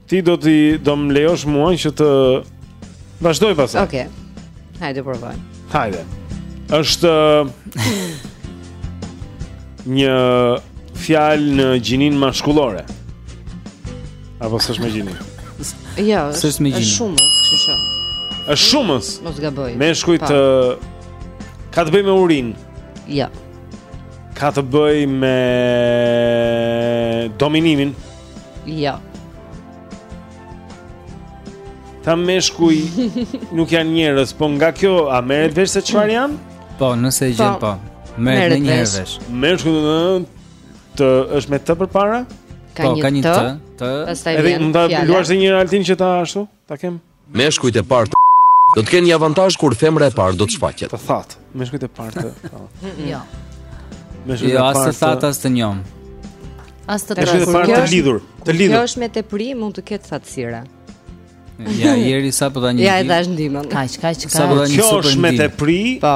Ti do ti do më lejosh mua që të vazhdoj pastaj. Okej. Okay. Hajde provoje. Hajde. Është një fjalë në gjininë mashkullore. Apo s'është me gjini? Jo, s'është me gjini. Është shumës, kështu që. Është shumës. Mos gaboj. Meshkujt të ka të bëjë me urinë. Jo. Ka të bëjë me dominimin. Jo. Këta meshkuj nuk janë njerëz, po nga kjo a merret vesh se çfarë janë? Po, nëse e gjen po. po. Merret menjëherë vesh. Meshkujt është me të përpara? Ka po, një të, të, pastaj vjen. Edhe mund ta luash edhe një herë Altin që ta ashtu, ta kem. Meshkujt e parë do të kenë një avantazh kur femra e parë do të shfaqet. Të thatë, meshkujt e parë të. Jo. Meshkujt jo, e parë. Jo, as të thatë as të njomë. As të thatë. Meshkujt e parë të lidhur, të lidhur. Kjo është me tepri, mund të ketë thatësira. Ja, Ieri sapo dha një. Ja, e dhashë ndihmën. Kaq, kaq, kaq. Sapo dha një super ndihmë. Kjo është me tepri. Po.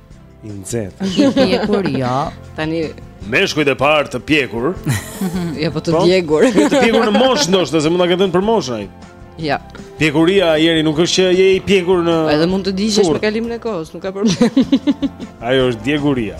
I nxehtë. I pjekur jo. Tani meshkujt e parë të pjekur. Jo, po të po? djegur. Po, të pjekur në moshë ndoshta, se mund ta ketë për moshën ai. Ja. Pjekuria e njeriut nuk është që je i pjekur në Edhe mund të digjesh me kalimin e kohës, nuk ka problem. Ajo është djeguria.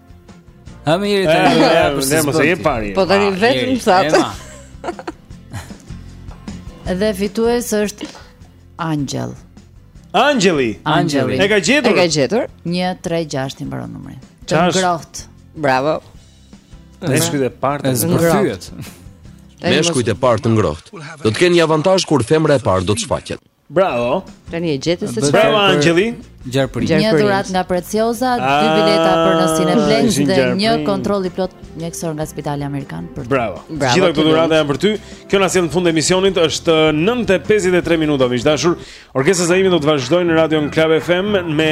Ha më jeri tani. Ne mos e jep parë. Po tani vetëm thatë. Dhe fitues është Angel. Angeli. Angeli. E ka gjetur. E ka gjetur. 1 3 6 i mbaron numri. Të ngrohtë. Bravo. Meshkujt e parë të ngrohtë. Meshkujt e parë të ngrohtë. Do të kenë një avantazh kur femra e parë do të shfaqet. Bravo. Tani e gjeti se çfarë. Bravo Angjeli. Gjerpri. Një dhuratë nga Preciosa, dy ah, bileta për në Cineplex dhe një kontroll i plotë mjekësor nga Spitali Amerikan për. Bravo. Gjithë këto dhurata janë për ty. Kjo na sjell në fund të emisionit, është 9:53 minuta, miq të dashur. Orkestra Zaimi do të vazhdojë në Radio Club FM me